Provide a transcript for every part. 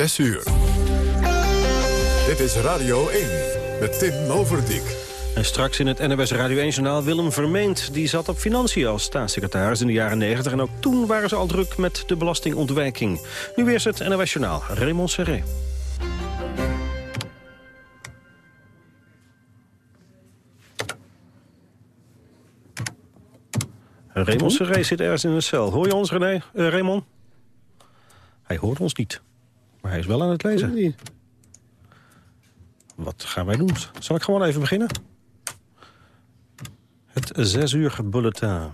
6 uur. Dit is Radio 1 met Tim Overdijk. En straks in het NWS Radio 1-journaal Willem Vermeend. Die zat op financiën als staatssecretaris in de jaren 90. En ook toen waren ze al druk met de belastingontwijking. Nu weer het NWS-journaal. Raymond Serré. Raymond Serré zit ergens in een cel. Hoor je ons, René? Uh, Raymond? Hij hoort ons niet. Maar hij is wel aan het lezen. Wat gaan wij doen? Zal ik gewoon even beginnen? Het zes uur bulletin.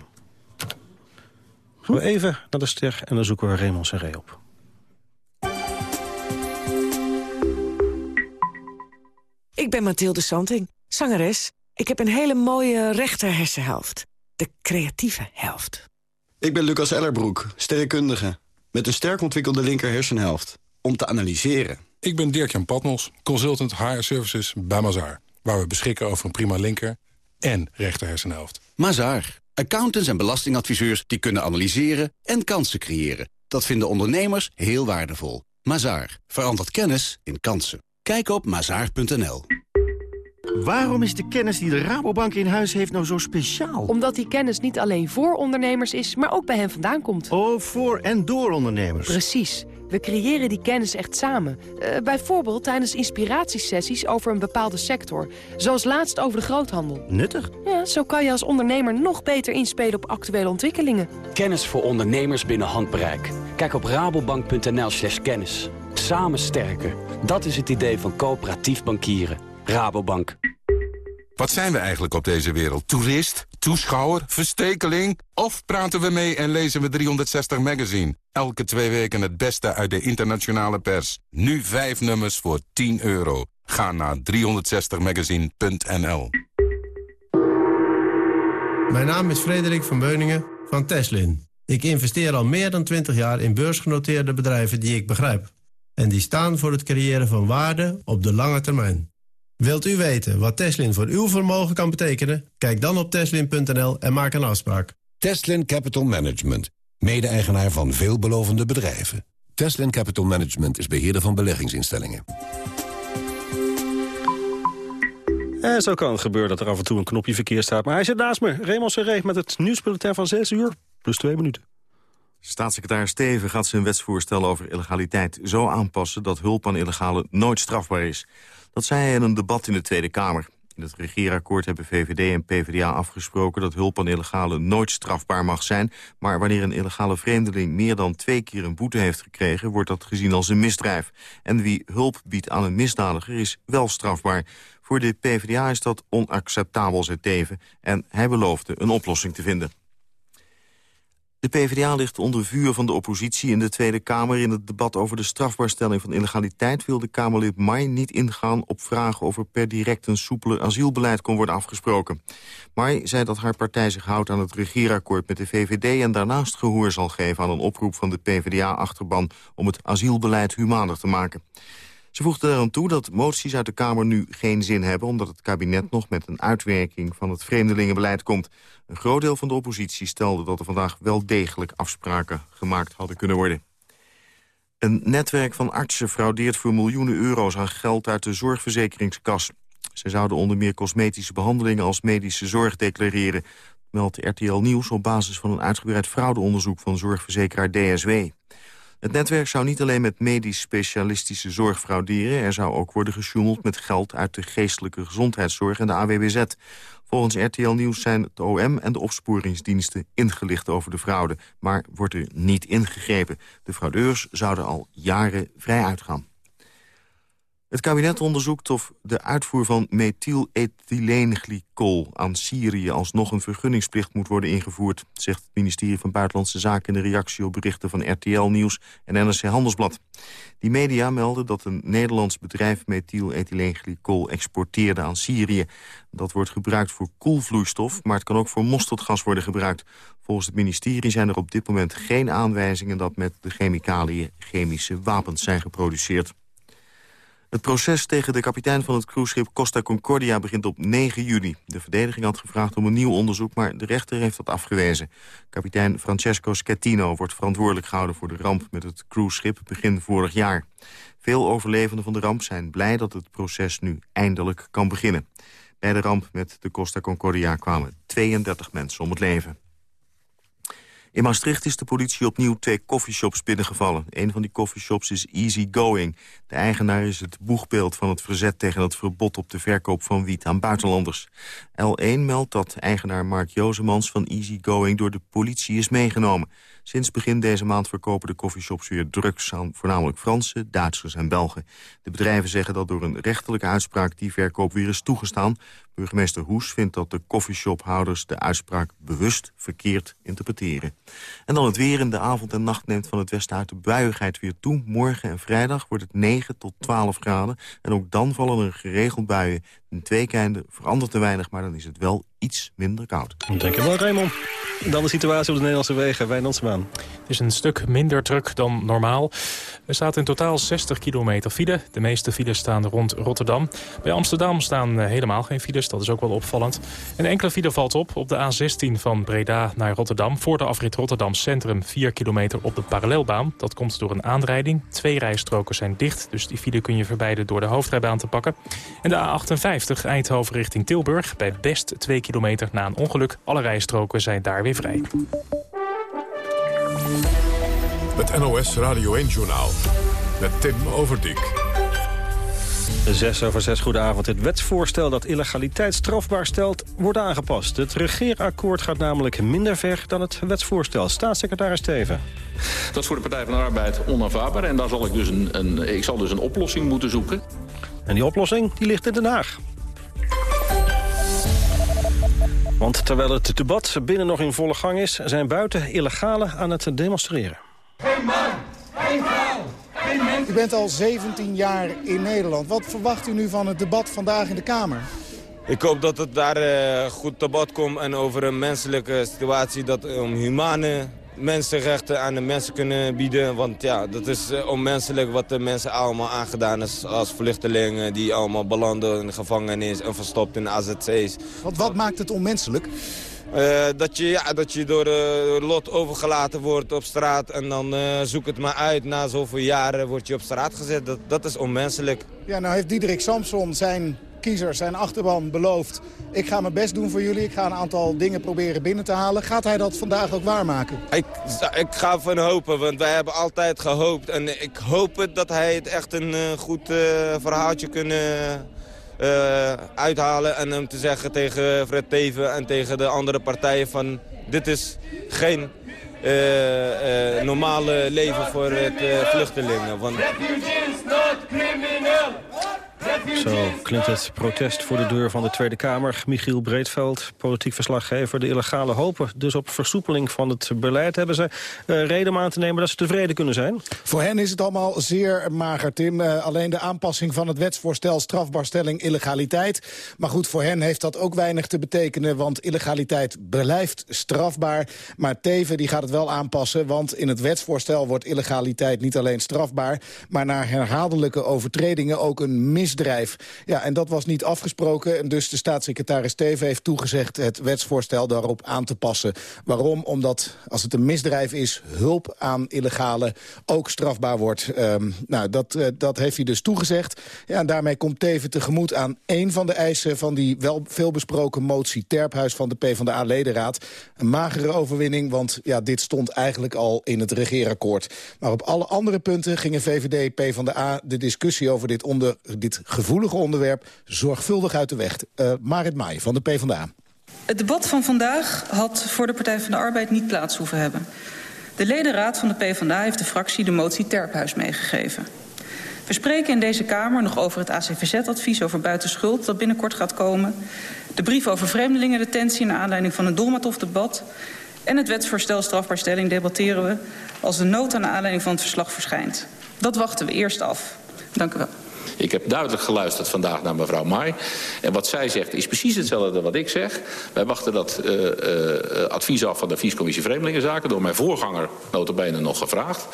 Gaan we even naar de ster en dan zoeken we Raymond Serré op. Ik ben Mathilde Santing, zangeres. Ik heb een hele mooie rechter hersenhelft. De creatieve helft. Ik ben Lucas Ellerbroek, sterrenkundige. Met een sterk ontwikkelde linker hersenhelft. Om te analyseren. Ik ben Dirk-Jan Patmos, consultant HR Services bij Mazar. Waar we beschikken over een prima linker en rechter hersenhelft. Mazar. Accountants en belastingadviseurs die kunnen analyseren en kansen creëren. Dat vinden ondernemers heel waardevol. Mazar. Verandert kennis in kansen. Kijk op mazaar.nl. Waarom is de kennis die de Rabobank in huis heeft nou zo speciaal? Omdat die kennis niet alleen voor ondernemers is, maar ook bij hen vandaan komt. Oh, voor en door ondernemers. Precies. We creëren die kennis echt samen. Uh, bijvoorbeeld tijdens inspiratiesessies over een bepaalde sector. Zoals laatst over de groothandel. Nuttig. Ja, zo kan je als ondernemer nog beter inspelen op actuele ontwikkelingen. Kennis voor ondernemers binnen handbereik. Kijk op rabobank.nl slash kennis. Samen sterken. Dat is het idee van coöperatief bankieren. Rabobank. Wat zijn we eigenlijk op deze wereld? Toerist? Toeschouwer? Verstekeling? Of praten we mee en lezen we 360 Magazine? Elke twee weken het beste uit de internationale pers. Nu vijf nummers voor 10 euro. Ga naar 360magazine.nl Mijn naam is Frederik van Beuningen van Teslin. Ik investeer al meer dan 20 jaar in beursgenoteerde bedrijven die ik begrijp. En die staan voor het creëren van waarde op de lange termijn. Wilt u weten wat Teslin voor uw vermogen kan betekenen? Kijk dan op teslin.nl en maak een afspraak. Teslin Capital Management, mede-eigenaar van veelbelovende bedrijven. Teslin Capital Management is beheerder van beleggingsinstellingen. En zo kan het gebeuren dat er af en toe een knopje verkeerd staat. Maar hij zit naast me, Raymond Serré, met het nieuwsbulletin van 6 uur. Plus 2 minuten. Staatssecretaris Steven gaat zijn wetsvoorstel over illegaliteit zo aanpassen... dat hulp aan illegale nooit strafbaar is. Dat zei hij in een debat in de Tweede Kamer. In het regeerakkoord hebben VVD en PvdA afgesproken... dat hulp aan illegalen nooit strafbaar mag zijn. Maar wanneer een illegale vreemdeling meer dan twee keer een boete heeft gekregen... wordt dat gezien als een misdrijf. En wie hulp biedt aan een misdadiger is wel strafbaar. Voor de PvdA is dat onacceptabel, zei Teven. En hij beloofde een oplossing te vinden. De PvdA ligt onder vuur van de oppositie in de Tweede Kamer. In het debat over de strafbaarstelling van illegaliteit... wil de Kamerlid Mai niet ingaan op vragen... of er per direct een soepeler asielbeleid kon worden afgesproken. Mai zei dat haar partij zich houdt aan het regeerakkoord met de VVD... en daarnaast gehoor zal geven aan een oproep van de PvdA-achterban... om het asielbeleid humaner te maken. Ze voegde eraan toe dat moties uit de Kamer nu geen zin hebben... omdat het kabinet nog met een uitwerking van het vreemdelingenbeleid komt. Een groot deel van de oppositie stelde dat er vandaag wel degelijk afspraken gemaakt hadden kunnen worden. Een netwerk van artsen fraudeert voor miljoenen euro's aan geld uit de zorgverzekeringskas. Ze zouden onder meer cosmetische behandelingen als medische zorg declareren, meldt RTL Nieuws op basis van een uitgebreid fraudeonderzoek van zorgverzekeraar DSW. Het netwerk zou niet alleen met medisch specialistische zorg frauderen... er zou ook worden gesjoemeld met geld uit de geestelijke gezondheidszorg en de AWBZ. Volgens RTL Nieuws zijn het OM en de opsporingsdiensten ingelicht over de fraude... maar wordt er niet ingegrepen. De fraudeurs zouden al jaren vrij uitgaan. Het kabinet onderzoekt of de uitvoer van methylethyleenglycol aan Syrië alsnog een vergunningsplicht moet worden ingevoerd, zegt het ministerie van Buitenlandse Zaken in de reactie op berichten van RTL Nieuws en NRC Handelsblad. Die media melden dat een Nederlands bedrijf methylethyleenglycol exporteerde aan Syrië. Dat wordt gebruikt voor koelvloeistof, maar het kan ook voor mosterdgas worden gebruikt. Volgens het ministerie zijn er op dit moment geen aanwijzingen dat met de chemicaliën chemische wapens zijn geproduceerd. Het proces tegen de kapitein van het cruiseschip Costa Concordia begint op 9 juni. De verdediging had gevraagd om een nieuw onderzoek, maar de rechter heeft dat afgewezen. Kapitein Francesco Schettino wordt verantwoordelijk gehouden voor de ramp met het cruiseschip begin vorig jaar. Veel overlevenden van de ramp zijn blij dat het proces nu eindelijk kan beginnen. Bij de ramp met de Costa Concordia kwamen 32 mensen om het leven. In Maastricht is de politie opnieuw twee coffeeshops binnengevallen. Een van die coffeeshops is Easy Going. De eigenaar is het boegbeeld van het verzet tegen het verbod op de verkoop van wiet aan buitenlanders. L1 meldt dat eigenaar Mark Jozemans van Easy Going door de politie is meegenomen. Sinds begin deze maand verkopen de coffeeshops weer drugs aan voornamelijk Fransen, Duitsers en Belgen. De bedrijven zeggen dat door een rechterlijke uitspraak die verkoop weer is toegestaan. Burgemeester Hoes vindt dat de coffeeshophouders de uitspraak bewust verkeerd interpreteren. En dan het weer in de avond en nacht neemt van het westen uit de buiigheid weer toe. Morgen en vrijdag wordt het 9 tot 12 graden. En ook dan vallen er geregeld buien. In twee keinden verandert te weinig, maar dan is het wel iets minder koud. Dankjewel Raymond. Dan de situatie op de Nederlandse wegen, Wijnandsmaan. Het is een stuk minder druk dan normaal. Er staat in totaal 60 kilometer file. De meeste files staan rond Rotterdam. Bij Amsterdam staan eh, helemaal geen files, dat is ook wel opvallend. Een enkele file valt op op de A16 van Breda naar Rotterdam. Voor de afrit Rotterdam Centrum 4 kilometer op de parallelbaan. Dat komt door een aanrijding. Twee rijstroken zijn dicht, dus die file kun je verbeiden door de hoofdrijbaan te pakken. En de A58 Eindhoven richting Tilburg. Bij Best 2 kilometer na een ongeluk. Alle rijstroken zijn daar weer vrij. Het NOS Radio 1-journaal met Tim Overdijk. 6 over 6, goedenavond. Het wetsvoorstel dat illegaliteit strafbaar stelt, wordt aangepast. Het regeerakkoord gaat namelijk minder ver dan het wetsvoorstel. Staatssecretaris Steven. Dat is voor de Partij van de Arbeid onaanvaardbaar. En daar zal ik dus een, een, ik zal dus een oplossing moeten zoeken. En die oplossing die ligt in Den Haag. Want terwijl het debat binnen nog in volle gang is... zijn buiten illegale aan het demonstreren. Geen man, geen vrouw, geen mens. U bent al 17 jaar in Nederland. Wat verwacht u nu van het debat vandaag in de Kamer? Ik hoop dat het daar uh, goed debat komt en over een menselijke situatie... dat om humane mensenrechten aan de mensen kunnen bieden. Want ja, dat is uh, onmenselijk wat de mensen allemaal aangedaan is als vluchtelingen... die allemaal belanden in de gevangenis en verstopt in de AZC's. Wat, wat maakt het onmenselijk? Uh, dat, je, ja, dat je door uh, lot overgelaten wordt op straat en dan uh, zoek het maar uit. Na zoveel jaren word je op straat gezet. Dat, dat is onmenselijk. Ja, nou heeft Diederik Samson zijn kiezers, zijn achterban beloofd... ik ga mijn best doen voor jullie, ik ga een aantal dingen proberen binnen te halen. Gaat hij dat vandaag ook waarmaken? Ik, ik ga van hopen, want wij hebben altijd gehoopt. En ik hoop het dat hij het echt een goed verhaaltje kunnen uh, uithalen. En om te zeggen tegen Fred Teven en tegen de andere partijen van... dit is geen uh, uh, normale leven voor het vluchtelingen. Want... Zo klinkt het protest voor de deur van de Tweede Kamer. Michiel Breedveld, politiek verslaggever. De illegale hopen dus op versoepeling van het beleid. Hebben ze uh, reden om aan te nemen dat ze tevreden kunnen zijn? Voor hen is het allemaal zeer mager, Tim. Uh, alleen de aanpassing van het wetsvoorstel strafbaarstelling illegaliteit. Maar goed, voor hen heeft dat ook weinig te betekenen... want illegaliteit blijft strafbaar. Maar Teven die gaat het wel aanpassen, want in het wetsvoorstel... wordt illegaliteit niet alleen strafbaar... maar na herhaaldelijke overtredingen ook een Ja, en dat was niet afgesproken. En dus de staatssecretaris Teven heeft toegezegd het wetsvoorstel daarop aan te passen. Waarom? Omdat als het een misdrijf is, hulp aan illegale ook strafbaar wordt. Um, nou, dat, uh, dat heeft hij dus toegezegd. Ja, en daarmee komt Teven tegemoet aan één van de eisen van die wel veel besproken motie Terphuis van de PvdA-ledenraad. Een magere overwinning, want ja, dit stond eigenlijk al in het regeerakkoord. Maar op alle andere punten gingen VVD, PvdA de discussie over dit, onder, dit gevoelige onderwerp zorgvuldig uit de weg. Uh, Marit Maai van de PvdA. Het debat van vandaag had voor de Partij van de Arbeid niet plaats hoeven hebben. De ledenraad van de PvdA heeft de fractie de motie Terphuis meegegeven. We spreken in deze Kamer nog over het ACVZ-advies over buitenschuld... dat binnenkort gaat komen. De brief over vreemdelingendetentie naar aanleiding van een Dolmatov-debat... en het wetsvoorstel strafbaarstelling debatteren we... als de nood aan aanleiding van het verslag verschijnt. Dat wachten we eerst af. Dank u wel. Ik heb duidelijk geluisterd vandaag naar mevrouw Mai. En wat zij zegt is precies hetzelfde wat ik zeg. Wij wachten dat uh, uh, advies af van de adviescommissie Vreemdelingenzaken... door mijn voorganger notabene nog gevraagd.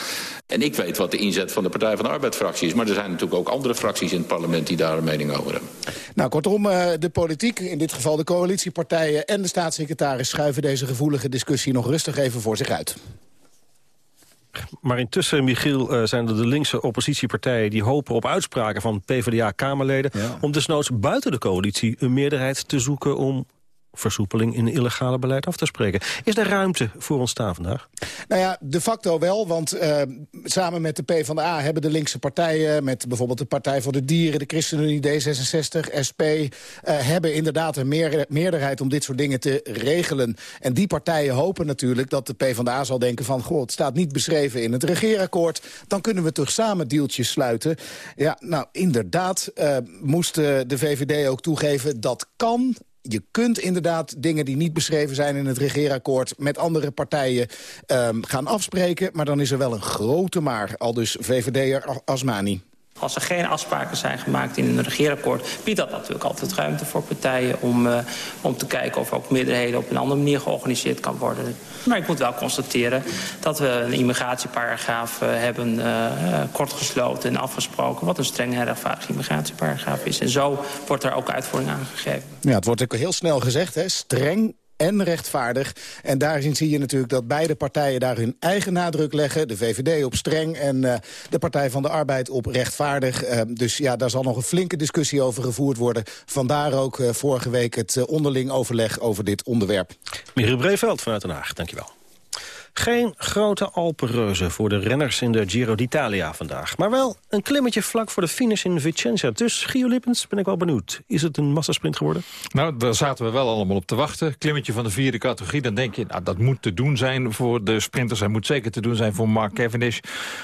En ik weet wat de inzet van de Partij van de Arbeid-fractie is. Maar er zijn natuurlijk ook andere fracties in het parlement die daar een mening over hebben. Nou, kortom, de politiek, in dit geval de coalitiepartijen en de staatssecretaris... schuiven deze gevoelige discussie nog rustig even voor zich uit. Maar intussen, Michiel, uh, zijn er de linkse oppositiepartijen... die hopen op uitspraken van PvdA-Kamerleden... om desnoods buiten de coalitie een meerderheid te zoeken... om versoepeling in illegale beleid af te spreken. Is er ruimte voor ontstaan vandaag? Nou ja, de facto wel, want uh, samen met de PvdA hebben de linkse partijen... met bijvoorbeeld de Partij voor de Dieren, de ChristenUnie, D66, SP... Uh, hebben inderdaad een meer, meerderheid om dit soort dingen te regelen. En die partijen hopen natuurlijk dat de PvdA zal denken van... goh, het staat niet beschreven in het regeerakkoord... dan kunnen we toch samen deeltjes sluiten. Ja, nou, inderdaad uh, moest de VVD ook toegeven... dat kan je kunt inderdaad dingen die niet beschreven zijn in het regeerakkoord... met andere partijen um, gaan afspreken. Maar dan is er wel een grote maar, al dus VVD'er Asmani. Als er geen afspraken zijn gemaakt in een regeerakkoord... biedt dat natuurlijk altijd ruimte voor partijen om, uh, om te kijken... of ook meerderheden op een andere manier georganiseerd kan worden. Maar ik moet wel constateren dat we een immigratieparagraaf uh, hebben uh, kortgesloten en afgesproken... wat een streng en immigratieparagraaf is. En zo wordt er ook uitvoering aangegeven. Ja, het wordt ook heel snel gezegd, hè? streng en rechtvaardig. En daarin zie je natuurlijk dat beide partijen daar hun eigen nadruk leggen. De VVD op streng en uh, de Partij van de Arbeid op rechtvaardig. Uh, dus ja, daar zal nog een flinke discussie over gevoerd worden. Vandaar ook uh, vorige week het onderling overleg over dit onderwerp. Michiel Breeveld vanuit Den Haag, dankjewel. Geen grote Alpenreuzen voor de renners in de Giro d'Italia vandaag. Maar wel een klimmetje vlak voor de finish in Vicenza. Dus Gio Lippens ben ik wel benieuwd. Is het een massasprint geworden? Nou, daar zaten we wel allemaal op te wachten. Klimmetje van de vierde categorie. Dan denk je, nou, dat moet te doen zijn voor de sprinters. Dat moet zeker te doen zijn voor Mark Cavendish.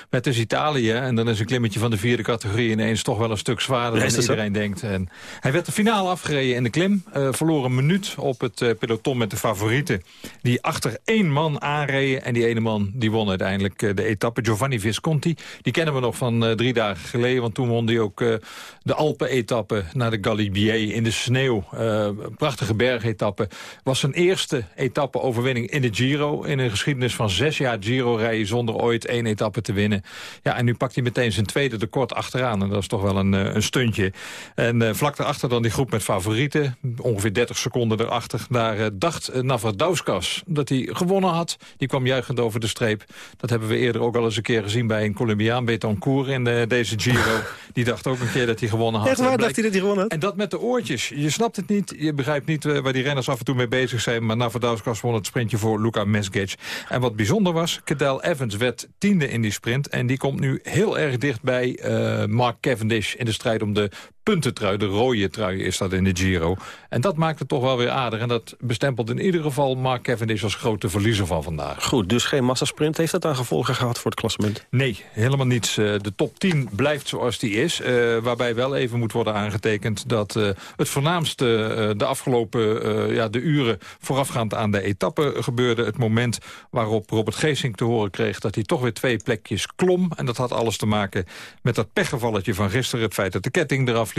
Het is Italië. En dan is een klimmetje van de vierde categorie ineens toch wel een stuk zwaarder dan iedereen denkt. En hij werd de finale afgereden in de klim. Uh, verloor een minuut op het uh, peloton met de favorieten. Die achter één man aanreden en die ene man die won uiteindelijk de etappe. Giovanni Visconti. Die kennen we nog van uh, drie dagen geleden. Want toen won hij ook uh, de Alpen-etappe naar de Galibier in de sneeuw. Uh, prachtige bergetappe. Was zijn eerste etappe-overwinning in de Giro. In een geschiedenis van zes jaar Giro-rijden zonder ooit één etappe te winnen. Ja, en nu pakt hij meteen zijn tweede de kort achteraan. En dat is toch wel een, een stuntje. En vlak daarachter dan die groep met favorieten. Ongeveer 30 seconden erachter. Daar dacht Navradouskas dat hij gewonnen had. Die kwam juichend over de streep. Dat hebben we eerder ook al eens een keer gezien bij een Colombiaan, Betancourt in de, deze Giro. Die dacht ook een keer dat hij gewonnen had. Echt waar, dacht hij dat hij gewonnen had? En dat met de oortjes. Je snapt het niet, je begrijpt niet uh, waar die renners af en toe mee bezig zijn. Maar Navadauskas won het sprintje voor Luca Mesgec. En wat bijzonder was, Cadel Evans werd tiende in die sprint. En die komt nu heel erg dicht bij uh, Mark Cavendish in de strijd om de puntentrui, de rode trui is dat in de Giro. En dat maakt het toch wel weer aardig. En dat bestempelt in ieder geval Mark Cavendish als grote verliezer van vandaag. Goed, dus geen massasprint. Heeft dat dan gevolgen gehad voor het klassement? Nee, helemaal niets. De top 10 blijft zoals die is. Uh, waarbij wel even moet worden aangetekend dat uh, het voornaamste uh, de afgelopen ja, de uren voorafgaand aan de etappe gebeurde. Het moment waarop Robert Geesink te horen kreeg dat hij toch weer twee plekjes klom. En dat had alles te maken met dat pechgevalletje van gisteren. Het feit dat de ketting eraf liep.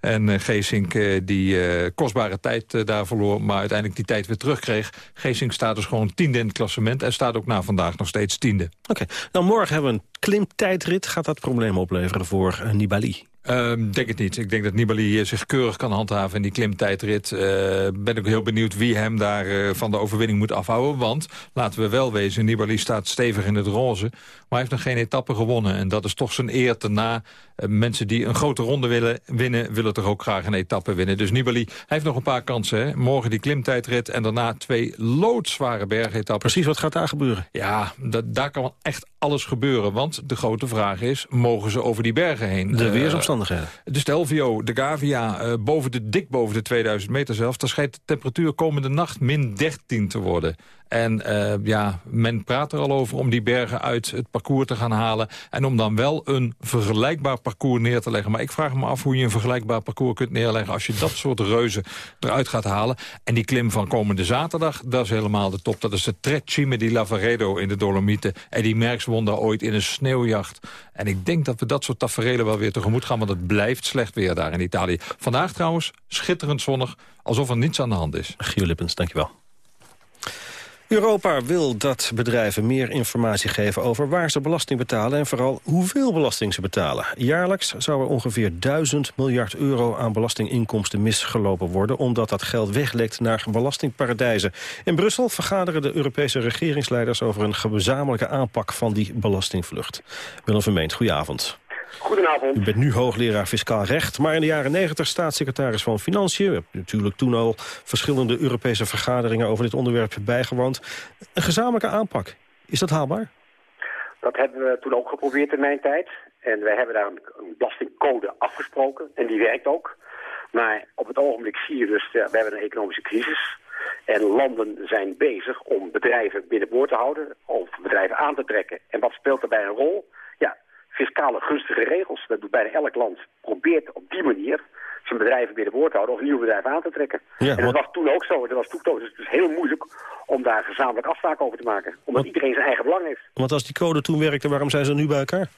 En uh, Geesink uh, die uh, kostbare tijd daar verloor, maar uiteindelijk die tijd weer terugkreeg. Geesink staat dus gewoon tiende in het klassement en staat ook na vandaag nog steeds tiende. Oké, okay. nou morgen hebben we een klimtijdrit. Gaat dat probleem opleveren voor Nibali? Um, denk het niet. Ik denk dat Nibali zich keurig kan handhaven in die klimtijdrit. Uh, ben ik heel benieuwd wie hem daar uh, van de overwinning moet afhouden. Want, laten we wel wezen, Nibali staat stevig in het roze. Maar hij heeft nog geen etappe gewonnen. En dat is toch zijn eer te na. Uh, mensen die een grote ronde willen winnen, willen toch ook graag een etappe winnen. Dus Nibali hij heeft nog een paar kansen. Hè? Morgen die klimtijdrit en daarna twee loodzware bergetappen. Precies, wat gaat daar gebeuren? Ja, daar kan echt alles gebeuren. Want de grote vraag is, mogen ze over die bergen heen? De weersomstandigheden. De Stelvio, de Gavia, uh, boven de, dik boven de 2000 meter zelfs. Daar schijnt de temperatuur komende nacht min 13 te worden. En uh, ja, men praat er al over om die bergen uit het parcours te gaan halen. En om dan wel een vergelijkbaar parcours neer te leggen. Maar ik vraag me af hoe je een vergelijkbaar parcours kunt neerleggen... als je dat soort reuzen eruit gaat halen. En die klim van komende zaterdag, dat is helemaal de top. Dat is de Trecime di Lavaredo in de Dolomieten. En die Merckx won daar ooit in een sneeuwjacht. En ik denk dat we dat soort tafereelen wel weer tegemoet gaan... want het blijft slecht weer daar in Italië. Vandaag trouwens, schitterend zonnig, alsof er niets aan de hand is. Gio Lippens, dankjewel. Europa wil dat bedrijven meer informatie geven over waar ze belasting betalen en vooral hoeveel belasting ze betalen. Jaarlijks zou er ongeveer 1000 miljard euro aan belastinginkomsten misgelopen worden omdat dat geld weglekt naar belastingparadijzen. In Brussel vergaderen de Europese regeringsleiders over een gezamenlijke aanpak van die belastingvlucht. Willem Vermeend, goedenavond. Goedenavond. U bent nu hoogleraar fiscaal recht, maar in de jaren 90 staatssecretaris van Financiën. U hebt natuurlijk toen al verschillende Europese vergaderingen over dit onderwerp bijgewoond. Een gezamenlijke aanpak, is dat haalbaar? Dat hebben we toen ook geprobeerd in mijn tijd. En wij hebben daar een belastingcode afgesproken en die werkt ook. Maar op het ogenblik zie je dus, we hebben een economische crisis. En landen zijn bezig om bedrijven binnenboord te houden, of bedrijven aan te trekken. En wat speelt daarbij een rol? Ja, fiscale gunstige regels. Dat doet bijna elk land. Probeert op die manier zijn bedrijven binnenboord te houden of nieuwe bedrijven aan te trekken. en dat was toen ook zo. Dat was toen ook. Dus het is heel moeilijk om daar gezamenlijk afspraken over te maken. Omdat iedereen zijn eigen belang heeft. Want als die code toen werkte, waarom zijn ze nu bij elkaar?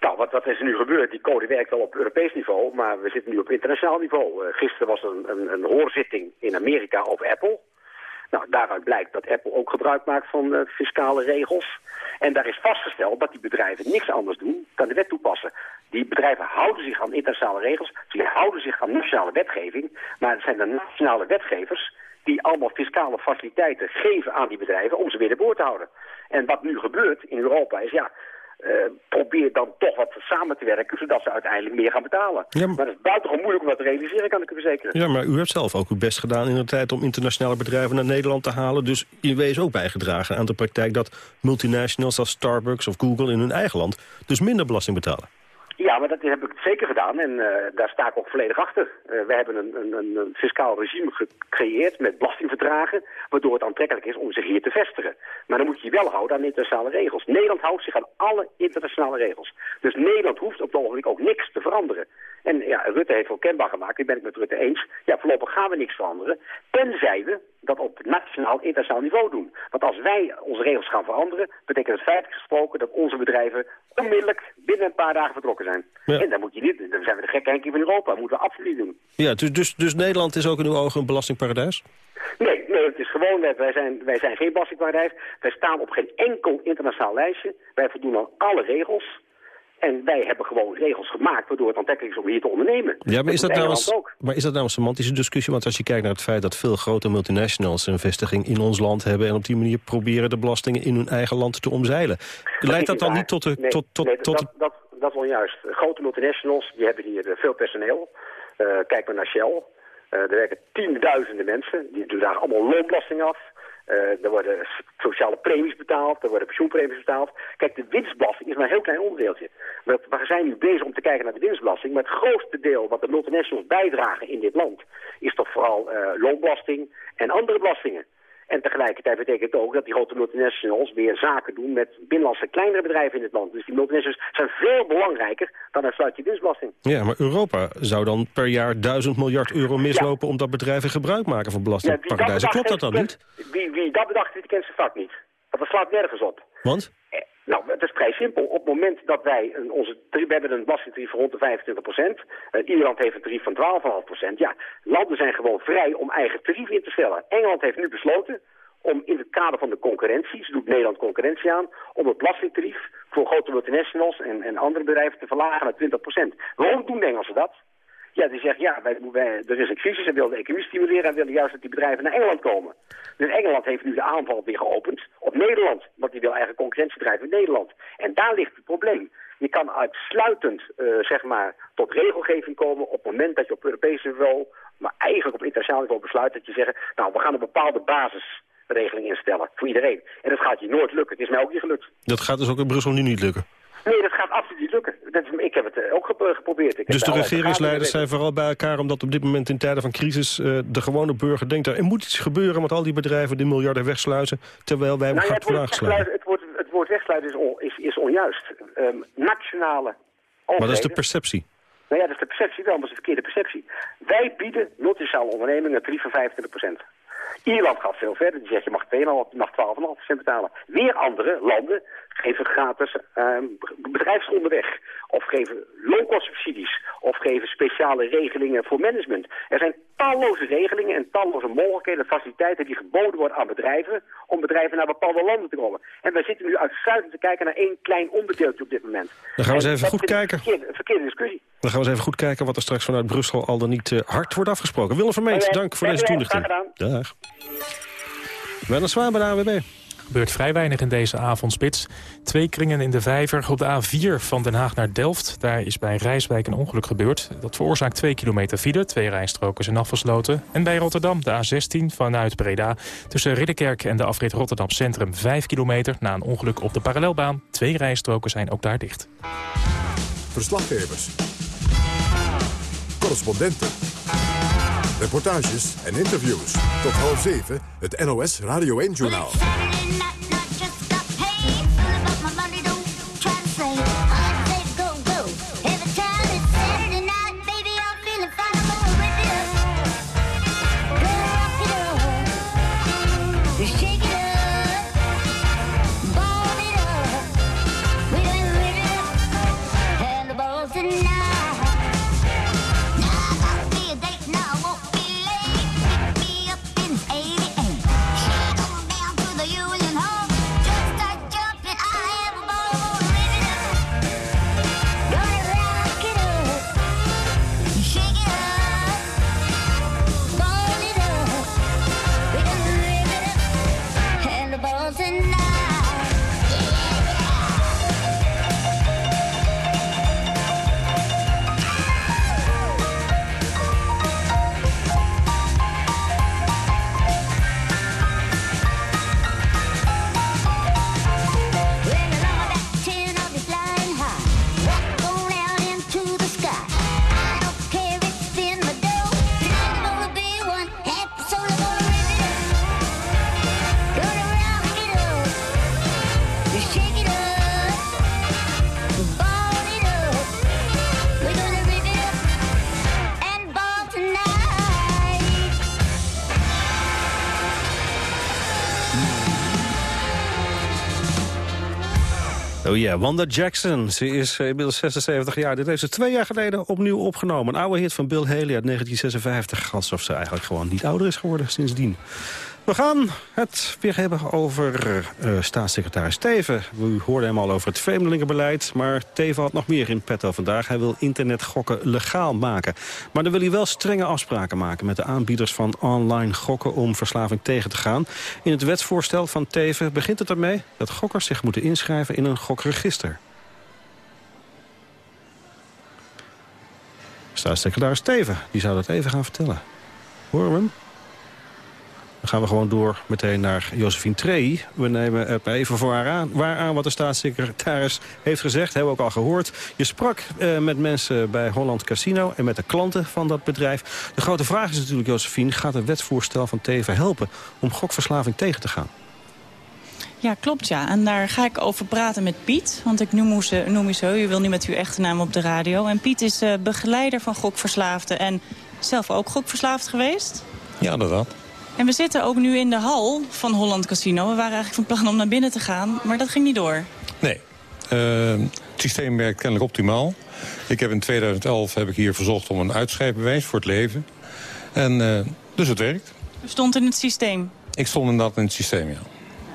Nou, wat, wat is er nu gebeurd? Die code werkt wel op Europees niveau, maar we zitten nu op internationaal niveau. Uh, gisteren was er een, een, een hoorzitting in Amerika over Apple. Nou, daaruit blijkt dat Apple ook gebruik maakt van uh, fiscale regels. En daar is vastgesteld dat die bedrijven niks anders doen dan de wet toepassen. Die bedrijven houden zich aan internationale regels, ze houden zich aan nationale wetgeving, maar het zijn de nationale wetgevers die allemaal fiscale faciliteiten geven aan die bedrijven om ze weer de boord te houden. En wat nu gebeurt in Europa is, ja, probeer dan toch wat samen te werken... zodat ze uiteindelijk meer gaan betalen. Maar het is buitengewoon moeilijk om dat te realiseren, kan ik u verzekeren. Ja, maar u hebt zelf ook uw best gedaan in de tijd om internationale bedrijven naar Nederland te halen. Dus in wezen ook bijgedragen aan de praktijk dat multinationals als Starbucks of Google in hun eigen land dus minder belasting betalen. Ja, maar dat heb ik zeker gedaan en uh, daar sta ik ook volledig achter. Uh, we hebben een, een, een, fiscaal regime gecreëerd met belastingverdragen... waardoor het aantrekkelijk is om zich hier te vestigen. Maar dan moet je je wel houden aan internationale regels. Nederland houdt zich aan alle internationale regels. Dus Nederland hoeft op het ogenblik ook niks te veranderen. En ja, Rutte heeft wel kenbaar gemaakt, ik ben het met Rutte eens... ja, voorlopig gaan we niks veranderen, tenzij we dat op nationaal, internationaal niveau doen. Want als wij onze regels gaan veranderen, betekent het feitelijk gesproken... dat onze bedrijven onmiddellijk binnen een paar dagen vertrokken zijn. En dan moet je niet, dan zijn we de gekke Henkie van Europa. Dat moeten we absoluut doen. Ja, dus, dus, dus Nederland is ook in uw ogen een belastingparadijs? Nee, nee, het is gewoon, wij zijn, wij zijn geen belastingparadijs. Wij staan op geen enkel internationaal lijstje. Wij voldoen aan alle regels. En wij hebben gewoon regels gemaakt waardoor het aantrekkelijk is om hier te ondernemen. Ja, maar is, dat nou een, maar is dat nou een semantische discussie? Want als je kijkt naar het feit dat veel grote multinationals een vestiging in ons land hebben... en op die manier proberen de belastingen in hun eigen land te omzeilen. Leidt dat dan niet tot de... Nee, tot, tot, nee, tot dat, dat, dat is onjuist. Grote multinationals die hebben hier veel personeel. Uh, kijk maar naar Shell. Uh, er werken tienduizenden mensen. Die doen daar allemaal loonbelasting af. Uh, er worden sociale premies betaald, er worden pensioenpremies betaald. Kijk, de winstbelasting is maar een heel klein onderdeeltje. We, zijn nu bezig om te kijken naar de winstbelasting, maar het grootste deel wat de multinationals bijdragen in dit land is toch vooral uh, loonbelasting en andere belastingen. En tegelijkertijd betekent het ook dat die grote multinationals weer zaken doen met binnenlandse kleinere bedrijven in het land. Dus die multinationals zijn veel belangrijker dan een sluitje winstbelasting. Ja, maar Europa zou dan per jaar duizend miljard euro mislopen ja. omdat bedrijven gebruik maken van belastingparadijzen. Ja, Klopt dat dan niet? Wie, wie dat bedacht heeft, kent zijn vak niet. Want dat slaat nergens op. Want? Nou, het is vrij simpel. Op het moment dat wij een, onze we hebben een belastingtarief van rond de 25 procent. Uh, Ierland heeft een tarief van 12,5 procent. Ja, landen zijn gewoon vrij om eigen tarief in te stellen. Engeland heeft nu besloten om in het kader van de concurrentie, ze doet Nederland concurrentie aan, om het belastingtarief voor grote multinationals en, en andere bedrijven te verlagen naar 20 procent. Waarom doen Engelsen dat? Ja, die zeggen, ja, wij, er is een crisis en willen de economie stimuleren en willen juist dat die bedrijven naar Engeland komen. Dus Engeland heeft nu de aanval weer geopend op Nederland, want die wil eigen concurrentie drijven in Nederland. En daar ligt het probleem. Je kan uitsluitend, uh, zeg maar, tot regelgeving komen op het moment dat je op Europees niveau, maar eigenlijk op internationaal niveau besluit dat je zegt, nou, we gaan een bepaalde basisregeling instellen voor iedereen. En dat gaat je nooit lukken. Het is mij ook niet gelukt. Dat gaat dus ook in Brussel nu niet lukken? Nee, dat gaat absoluut niet lukken. Dat is, ik heb het eh, ook gep- geprobeerd. Ik Dus de regeringsleiders zijn vooral bij elkaar... omdat op dit moment in tijden van crisis eh, de gewone burger denkt... er moet iets gebeuren met al die bedrijven die miljarden wegsluizen... terwijl wij hem Nou ja, het, woord vandaag slaan. wegsluiten, het, woord, het woord wegsluiten is, on- is, is onjuist. Ehm, nationale Maar dat is de perceptie. Nou ja, dat is de perceptie wel, maar dat is de verkeerde perceptie. Wij bieden multinationale ondernemingen een tarief van 25% Ierland gaat veel verder. Die zegt je mag 2,5, je mag 12,5% betalen. Weer andere landen geven gratis ehm, bedrijfsonderweg. Of geven loonkostsubsidies. Of geven speciale regelingen voor management. Er zijn talloze regelingen en talloze mogelijkheden, faciliteiten die geboden worden aan bedrijven om bedrijven naar bepaalde landen te komen. En wij zitten nu uitsluitend te kijken naar één klein onderdeeltje op dit moment. Dan gaan we eens En even goed kijken. Een verkeerde, een discussie. Dan gaan we eens even goed kijken wat er straks vanuit Brussel al dan niet eh, hard wordt afgesproken. Willem Vermeend, Oké, dank voor deze toelichting. Dag. Werner Zwaan bij de ANWB. Gebeurt vrij weinig in deze avondspits. Twee kringen in de vijver op de A4 van Den Haag naar Delft. Daar is bij Rijswijk een ongeluk gebeurd. Dat veroorzaakt 2 kilometer file. Twee rijstroken zijn afgesloten. En bij Rotterdam de A16 vanuit Breda. Tussen Ridderkerk en de afrit Rotterdam Centrum 5 kilometer. Na een ongeluk op de parallelbaan. Twee rijstroken zijn ook daar dicht. Verslaggevers. Correspondenten. Reportages en interviews. Tot half zeven het NOS Radio 1-journaal. Wanda Jackson. Ze is eh, inmiddels 76 jaar. Dit heeft ze twee jaar geleden opnieuw opgenomen. Een oude hit van Bill Haley uit 1956. Alsof ze eigenlijk gewoon niet ouder is geworden sindsdien. We gaan het weer hebben over eh, staatssecretaris Teven. U hoorde hem al over het vreemdelingenbeleid. Maar Teven had nog meer in petto vandaag. Hij wil internetgokken legaal maken. Maar dan wil hij wel strenge afspraken maken met de aanbieders van online gokken... om verslaving tegen te gaan. In het wetsvoorstel van Teven begint het ermee... dat gokkers zich moeten inschrijven in een gokregister. Staatssecretaris Teven, die zou dat even gaan vertellen. We hem? Dan gaan we gewoon door meteen naar Josephine Trey. We nemen even voor haar aan, waar aan wat de staatssecretaris heeft gezegd. Hebben we ook al gehoord. Je sprak eh, met mensen bij Holland Casino en met de klanten van dat bedrijf. De grote vraag is natuurlijk, Josephine, gaat het wetsvoorstel van Teven helpen om gokverslaving tegen te gaan? Ja, klopt ja. En daar ga ik over praten met Piet. Want ik noem, u ze- noem u zo, u wil nu met uw echte naam op de radio. En Piet is eh, begeleider van gokverslaafden en zelf ook gokverslaafd geweest. Ja, inderdaad. En we zitten ook nu in de hal van Holland Casino. We waren eigenlijk van plan om naar binnen te gaan, maar dat ging niet door. Nee. Eh, het systeem werkt kennelijk optimaal. Ik heb in 2011 heb ik hier verzocht om een uitschrijfbewijs voor het leven. En eh, dus het werkt. U stond in het systeem. Ik stond inderdaad in het systeem, ja.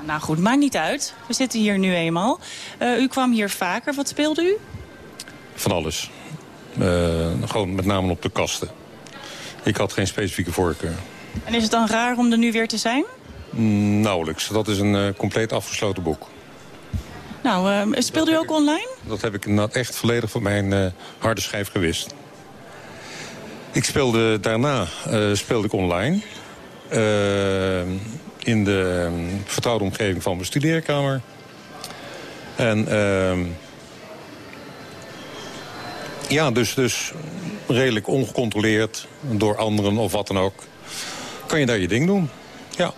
Nou goed, maakt niet uit. We zitten hier nu eenmaal. Eh, u kwam hier vaker. Wat speelde u? Van alles. Eh, gewoon met name op de kasten. Ik had geen specifieke voorkeur. En is het dan raar om er nu weer te zijn? Mm, Nauwelijks. Dat is een eh, compleet afgesloten boek. Nou, eh, speelde u ook online? Dat heb ik echt volledig van mijn eh, harde schijf gewist. Ik speelde daarna speelde ik online. In de eh, vertrouwde omgeving van mijn studeerkamer. En eh, Ja, dus, dus redelijk ongecontroleerd door anderen of wat dan ook... kan je daar je ding doen. Ja.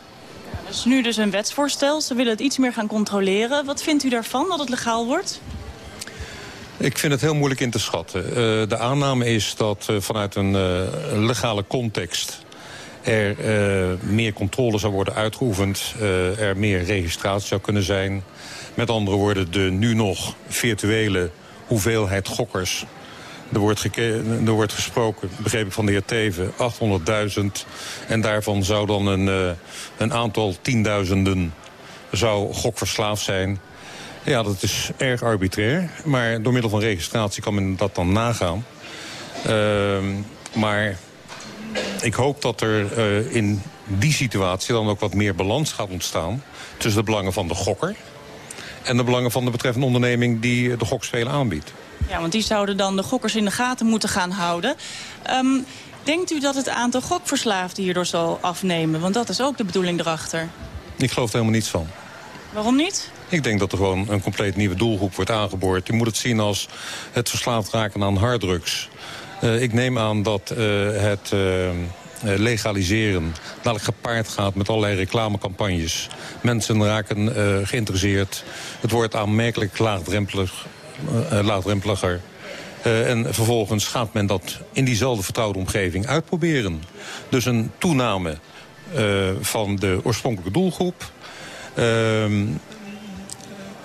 Er is nu dus een wetsvoorstel. Ze willen het iets meer gaan controleren. Wat vindt u daarvan, dat het legaal wordt? Ik vind het heel moeilijk in te schatten. Uh, de aanname is dat uh, vanuit een uh, legale context er meer controle zou worden uitgeoefend. er meer registratie zou kunnen zijn. Met andere woorden, de nu nog virtuele hoeveelheid gokkers er wordt, wordt gesproken, begreep ik van de heer Teven, 800.000. En daarvan zou dan een, uh, een aantal tienduizenden zou gokverslaafd zijn. Ja, dat is erg arbitrair. Maar door middel van registratie kan men dat dan nagaan. Uh, maar ik hoop dat er uh, in die situatie dan ook wat meer balans gaat ontstaan... tussen de belangen van de gokker... en de belangen van de betreffende onderneming die de gokspelen aanbiedt. Ja, want die zouden dan de gokkers in de gaten moeten gaan houden. Um, denkt u dat het aantal gokverslaafden hierdoor zal afnemen? Want dat is ook de bedoeling erachter. Ik geloof er helemaal niets van. Waarom niet? Ik denk dat er gewoon een compleet nieuwe doelgroep wordt aangeboord. Je moet het zien als het verslaafd raken aan harddrugs. Uh, ik neem aan dat uh, het uh, legaliseren dadelijk gepaard gaat met allerlei reclamecampagnes. Mensen raken geïnteresseerd. Het wordt aanmerkelijk laagdrempelig laagdrempeliger. Uh, en vervolgens gaat men dat in diezelfde vertrouwde omgeving uitproberen. Dus een toename uh, van de oorspronkelijke doelgroep. Uh,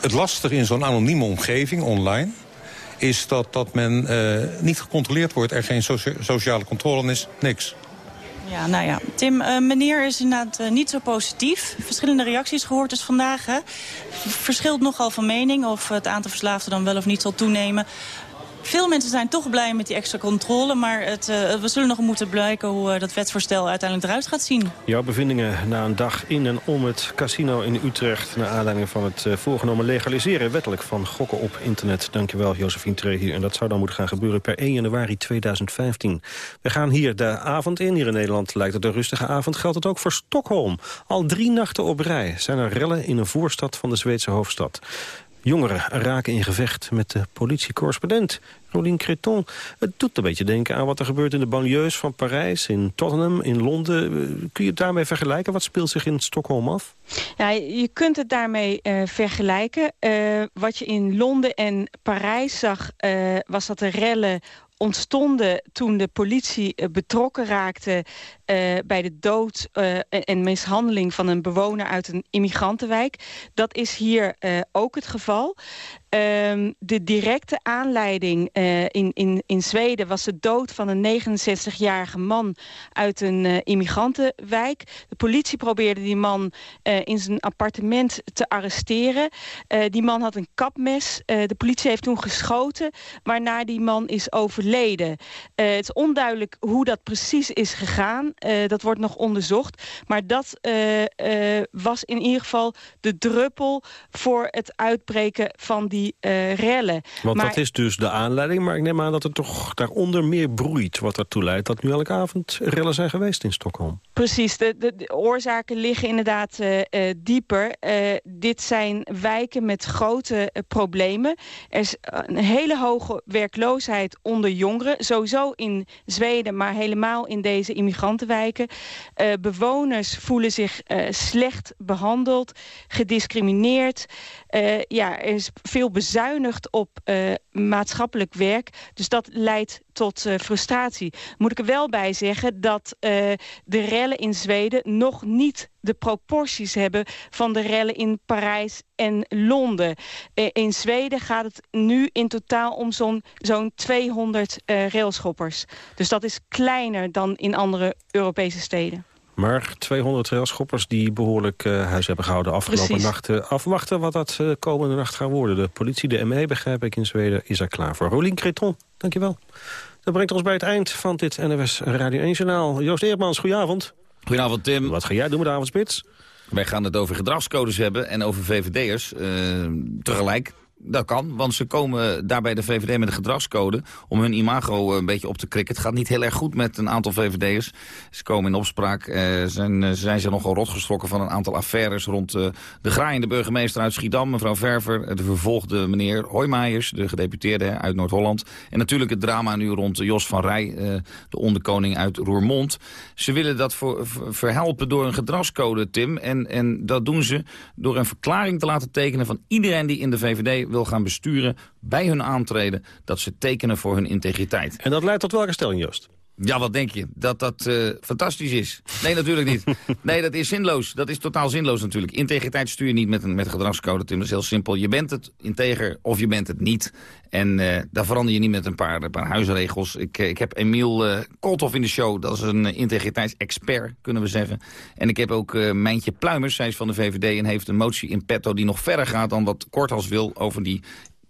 het lastige in zo'n anonieme omgeving, online... is dat, dat men niet gecontroleerd wordt. Er geen socia sociale controle is, niks. Ja, nou ja. Tim, uh, meneer is inderdaad uh, niet zo positief. Verschillende reacties gehoord dus vandaag. Hè? Verschilt nogal van mening of het aantal verslaafden dan wel of niet zal toenemen. Veel mensen zijn toch blij met die extra controle... maar het, uh, we zullen nog moeten blijken hoe uh, dat wetsvoorstel uiteindelijk eruit gaat zien. Jouw bevindingen na een dag in en om het casino in Utrecht... naar aanleiding van het uh, voorgenomen legaliseren wettelijk van gokken op internet. Dankjewel, Josephine Tree hier. En dat zou dan moeten gaan gebeuren per 1 januari 2015. We gaan hier de avond in. Hier in Nederland lijkt het een rustige avond. Geldt het ook voor Stockholm. Al drie nachten op rij zijn er rellen in een voorstad van de Zweedse hoofdstad. Jongeren raken in gevecht met de politiecorrespondent Rolien Creton. Het doet een beetje denken aan wat er gebeurt in de banlieues van Parijs, in Tottenham, in Londen. Kun je het daarmee vergelijken? Wat speelt zich in Stockholm af? Ja, je kunt het daarmee uh, vergelijken. Uh, wat je in Londen en Parijs zag, was dat de rellen ontstonden toen de politie uh, betrokken raakte uh, bij de dood uh, en mishandeling van een bewoner uit een immigrantenwijk. Dat is hier ook het geval. Um, de directe aanleiding uh, in, in, in Zweden was de dood van een 69-jarige man uit een uh, immigrantenwijk. De politie probeerde die man uh, in zijn appartement te arresteren. die man had een kapmes. de politie heeft toen geschoten, waarna die man is overleden. het is onduidelijk hoe dat precies is gegaan. dat wordt nog onderzocht. Maar dat was in ieder geval de druppel voor het uitbreken van die die uh, rellen. Want maar... dat is dus de aanleiding, maar ik neem aan dat het toch daaronder meer broeit... wat ertoe leidt dat nu elke avond rellen zijn geweest in Stockholm. Precies, de, de, oorzaken liggen inderdaad uh, uh, dieper. dit zijn wijken met grote problemen. Er is een hele hoge werkloosheid onder jongeren. Sowieso in Zweden, maar helemaal in deze immigrantenwijken. bewoners voelen zich slecht behandeld, gediscrimineerd. ja, er is veel bezuinigd op maatschappelijk werk. Dus dat leidt tot uh, frustratie. Moet ik er wel bij zeggen dat uh, de rellen in Zweden nog niet de proporties hebben van de rellen in Parijs en Londen. Uh, in Zweden gaat het nu in totaal om zo'n zo'n 200 railschoppers. Dus dat is kleiner dan in andere Europese steden. Maar 200 railschoppers die behoorlijk uh, huis hebben gehouden afgelopen Precies. nacht. afwachten wat dat uh, komende nacht gaat worden. De politie, de ME begrijp ik in Zweden, is er klaar voor. Rolien Creton, dankjewel. Dat brengt ons bij het eind van dit NWS Radio 1-journaal. Joost Eermans, goedenavond. Goedenavond, Tim. Wat ga jij doen met de avondspits? Wij gaan het over gedragscodes hebben en over VVD'ers. Uh, tegelijk. Dat kan, want ze komen daar bij de VVD met een gedragscode... om hun imago een beetje op te krikken. Het gaat niet heel erg goed met een aantal VVD'ers. Ze komen in opspraak, uh, zijn, zijn ze nogal rotgestokken van een aantal affaires... rond uh, de graaiende burgemeester uit Schiedam, mevrouw Verver... de vervolgde meneer Hoijmaijers, de gedeputeerde uit Noord-Holland... en natuurlijk het drama nu rond Jos van Rij, de onderkoning uit Roermond. Ze willen dat voor, verhelpen door een gedragscode, Tim. En, en dat doen ze door een verklaring te laten tekenen van iedereen die in de VVD wil gaan besturen bij hun aantreden... dat ze tekenen voor hun integriteit. En dat leidt tot welke stelling, Joost? Ja, wat denk je? Dat dat uh, fantastisch is? Nee, natuurlijk niet. Nee, dat is zinloos. Dat is totaal zinloos natuurlijk. Integriteit stuur je niet met een, met een gedragscode, Tim. Dat is heel simpel. Je bent het integer of je bent het niet. En uh, daar verander je niet met een paar, een paar huisregels. Ik, ik heb Emiel uh, Kolthoff in de show. Dat is een integriteitsexpert, kunnen we zeggen. En ik heb ook uh, Mijntje Pluimers. Zij is van de VVD en heeft een motie in petto... die nog verder gaat dan wat Korthals wil over die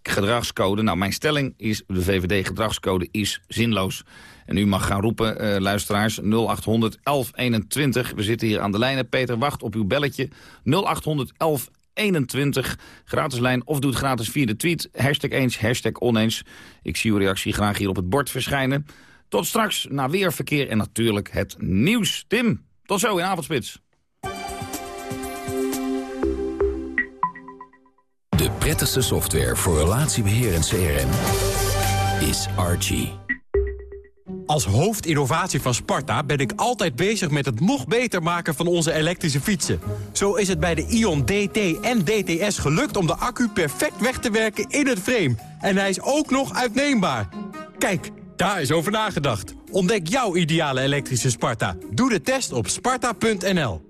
gedragscode. Nou, mijn stelling is, de VVD-gedragscode is zinloos. En u mag gaan roepen, uh, luisteraars, 0800 1121. We zitten hier aan de lijnen. Peter, wacht op uw belletje. 0800 1121, gratis lijn, of doe het gratis via de tweet. Hashtag eens, hashtag oneens. Ik zie uw reactie graag hier op het bord verschijnen. Tot straks, na weer verkeer en natuurlijk het nieuws. Tim, tot zo in Avondspits. De prettigste software voor relatiebeheer en CRM is Archie. Als hoofdinnovatie van Sparta ben ik altijd bezig met het nog beter maken van onze elektrische fietsen. Zo is het bij de Ion DT en DTS gelukt om de accu perfect weg te werken in het frame. En hij is ook nog uitneembaar. Kijk, daar is over nagedacht. Ontdek jouw ideale elektrische Sparta. Doe de test op sparta.nl.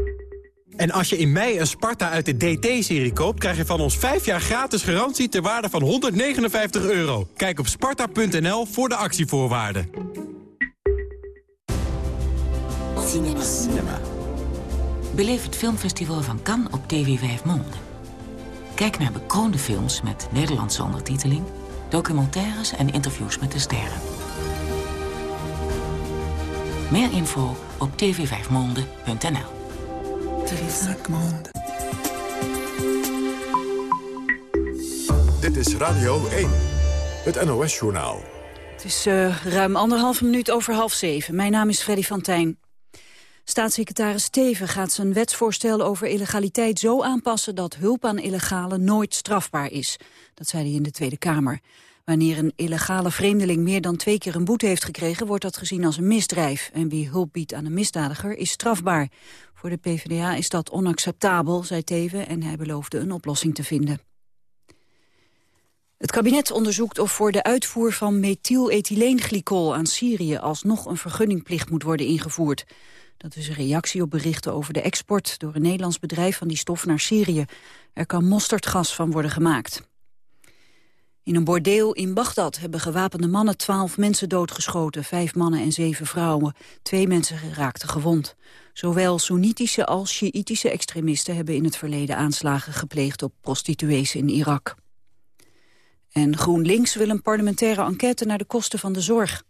En als je in mei een Sparta uit de DT-serie koopt... krijg je van ons 5 jaar gratis garantie ter waarde van 159 euro. Kijk op sparta.nl voor de actievoorwaarden. Cinema. Cinema. Beleef het filmfestival van Cannes op TV 5 Monde. Kijk naar bekroonde films met Nederlandse ondertiteling... documentaires en interviews met de sterren. Meer info op tv5monde.nl Dit is Radio 1, het NOS-journaal. Het is uh, ruim anderhalve minuut over half zeven. Mijn naam is Freddy van Tijn. Staatssecretaris Steven gaat zijn wetsvoorstel over illegaliteit zo aanpassen dat hulp aan illegalen nooit strafbaar is. Dat zei hij in de Tweede Kamer. Wanneer een illegale vreemdeling meer dan twee keer een boete heeft gekregen... wordt dat gezien als een misdrijf. En wie hulp biedt aan een misdadiger is strafbaar. Voor de PvdA is dat onacceptabel, zei Teven, en hij beloofde een oplossing te vinden. Het kabinet onderzoekt of voor de uitvoer van methylethyleenglycol aan Syrië alsnog een vergunningplicht moet worden ingevoerd. Dat is een reactie op berichten over de export door een Nederlands bedrijf van die stof naar Syrië. Er kan mosterdgas van worden gemaakt. In een bordeel in Bagdad hebben gewapende mannen twaalf mensen doodgeschoten. Vijf mannen en zeven vrouwen. Twee mensen raakten gewond. Zowel Soenitische als Sjiitische extremisten hebben in het verleden aanslagen gepleegd op prostituees in Irak. En GroenLinks wil een parlementaire enquête naar de kosten van de zorg.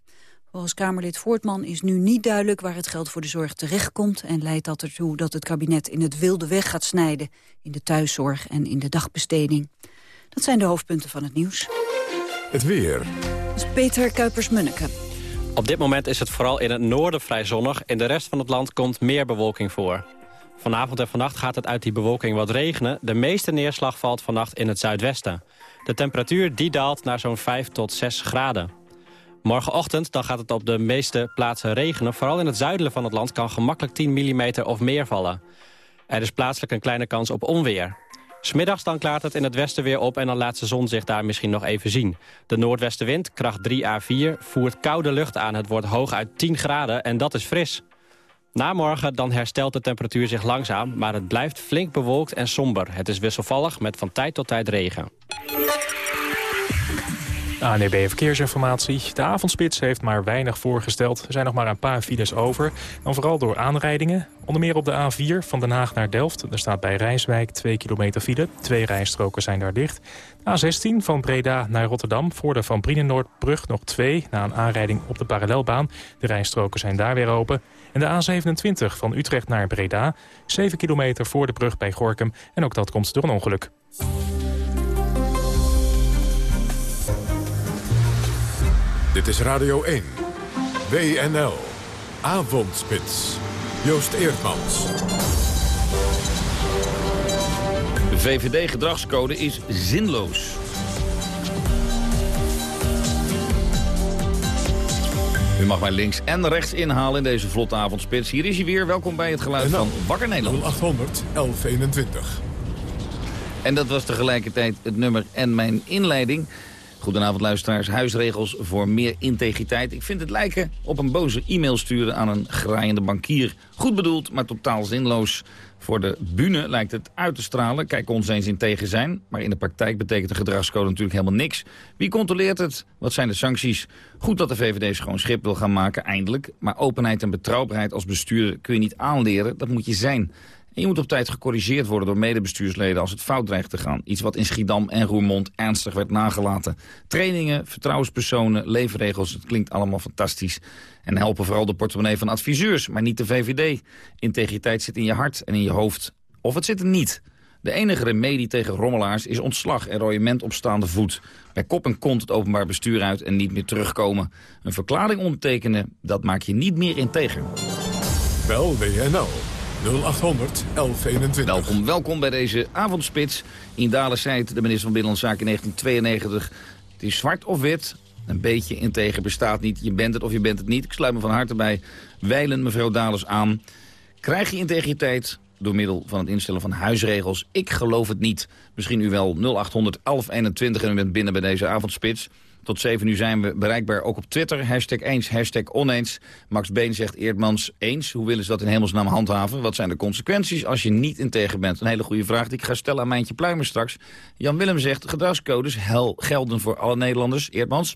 Volgens Kamerlid Voortman is nu niet duidelijk waar het geld voor de zorg terechtkomt... en leidt dat ertoe dat het kabinet in het wilde weg gaat snijden... in de thuiszorg en in de dagbesteding. Dat zijn de hoofdpunten van het nieuws. Het weer. Peter Kuipers-Munneke. Op dit moment is het vooral in het noorden vrij zonnig. In de rest van het land komt meer bewolking voor. Vanavond en vannacht gaat het uit die bewolking wat regenen. De meeste neerslag valt vannacht in het zuidwesten. De temperatuur die daalt naar zo'n 5 tot 6 graden. Morgenochtend dan gaat het op de meeste plaatsen regenen. Vooral in het zuiden van het land kan gemakkelijk 10 mm of meer vallen. Er is plaatselijk een kleine kans op onweer. Smiddags dan klaart het in het westen weer op en dan laat de zon zich daar misschien nog even zien. De noordwestenwind, kracht 3 à 4, voert koude lucht aan. Het wordt hooguit 10 graden en dat is fris. Na morgen dan herstelt de temperatuur zich langzaam, maar het blijft flink bewolkt en somber. Het is wisselvallig met van tijd tot tijd regen. ANEB Verkeersinformatie. De avondspits heeft maar weinig voorgesteld. Er zijn nog maar een paar files over. Dan vooral door aanrijdingen. Onder meer op de A4 van Den Haag naar Delft. Er staat bij Rijswijk 2 kilometer file. Twee rijstroken zijn daar dicht. A16 van Breda naar Rotterdam voor de Van Brienenoordbrug nog twee... na een aanrijding op de parallelbaan. De rijstroken zijn daar weer open. En de A27 van Utrecht naar Breda. 7 kilometer voor de brug bij Gorkum. En ook dat komt door een ongeluk. Dit is Radio 1. WNL. Avondspits. Joost Eerdmans. De VVD-gedragscode is zinloos. U mag mij links en rechts inhalen in deze vlotte avondspits. Hier is hij weer. Welkom bij het geluid van Wakker Nederland. 0800 1121. En dat was tegelijkertijd het nummer en mijn inleiding. Goedenavond luisteraars. Huisregels voor meer integriteit. Ik vind het lijken op een boze e-mail sturen aan een graaiende bankier. Goed bedoeld, maar totaal zinloos. Voor de bühne lijkt het uit te stralen. Kijk ons eens in tegen zijn. Maar in de praktijk betekent de gedragscode natuurlijk helemaal niks. Wie controleert het? Wat zijn de sancties? Goed dat de VVD schoon schip wil gaan maken, eindelijk. Maar openheid en betrouwbaarheid als bestuurder kun je niet aanleren. Dat moet je zijn. En je moet op tijd gecorrigeerd worden door medebestuursleden als het fout dreigt te gaan. Iets wat in Schiedam en Roermond ernstig werd nagelaten. Trainingen, vertrouwenspersonen, leefregels, het klinkt allemaal fantastisch. En helpen vooral de portemonnee van adviseurs, maar niet de VVD. Integriteit zit in je hart en in je hoofd. Of het zit er niet. De enige remedie tegen rommelaars is ontslag en royement op staande voet. Bij kop en kont het openbaar bestuur uit en niet meer terugkomen. Een verklaring ondertekenen, dat maak je niet meer integer. Bel WNL 0800 1121. Welkom, welkom bij deze avondspits. In Dalen zei de minister van Binnenlandse Zaken in 1992. Het is zwart of wit. Een beetje integer bestaat niet. Je bent het of je bent het niet. Ik sluit me van harte bij wijlen mevrouw Dalers aan. Krijg je integriteit door middel van het instellen van huisregels? Ik geloof het niet. Misschien u wel 0800 1121 en u bent binnen bij deze avondspits. Tot 7 uur zijn we bereikbaar ook op Twitter. Hashtag eens, hashtag oneens. Max Been zegt Eerdmans eens. Hoe willen ze dat in hemelsnaam handhaven? Wat zijn de consequenties als je niet integer bent? Een hele goede vraag die ik ga stellen aan Mijntje Pluimer straks. Jan Willem zegt gedragscodes hel gelden voor alle Nederlanders. Eerdmans?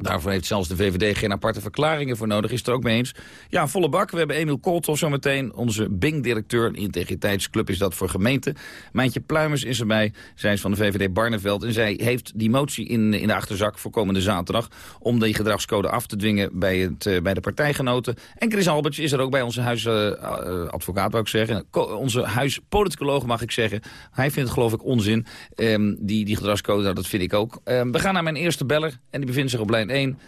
Daarvoor heeft zelfs de VVD geen aparte verklaringen voor nodig. Is het er ook mee eens? Ja, volle bak. We hebben Emiel Kooltof zometeen. Onze Bing-directeur. Integriteitsclub is dat voor gemeenten. Mijntje Pluimers is erbij. Zij is van de VVD Barneveld. En zij heeft die motie in, in de achterzak voor komende zaterdag... om die gedragscode af te dwingen bij, het, uh, bij de partijgenoten. En Chris Alberts is er ook bij onze huisadvocaat, uh, wou ik zeggen. Onze huispoliticoloog, mag ik zeggen. Hij vindt het geloof ik onzin. Um, die, die gedragscode, nou, dat vind ik ook. Um, we gaan naar mijn eerste beller. En die bevindt zich op lijn 1.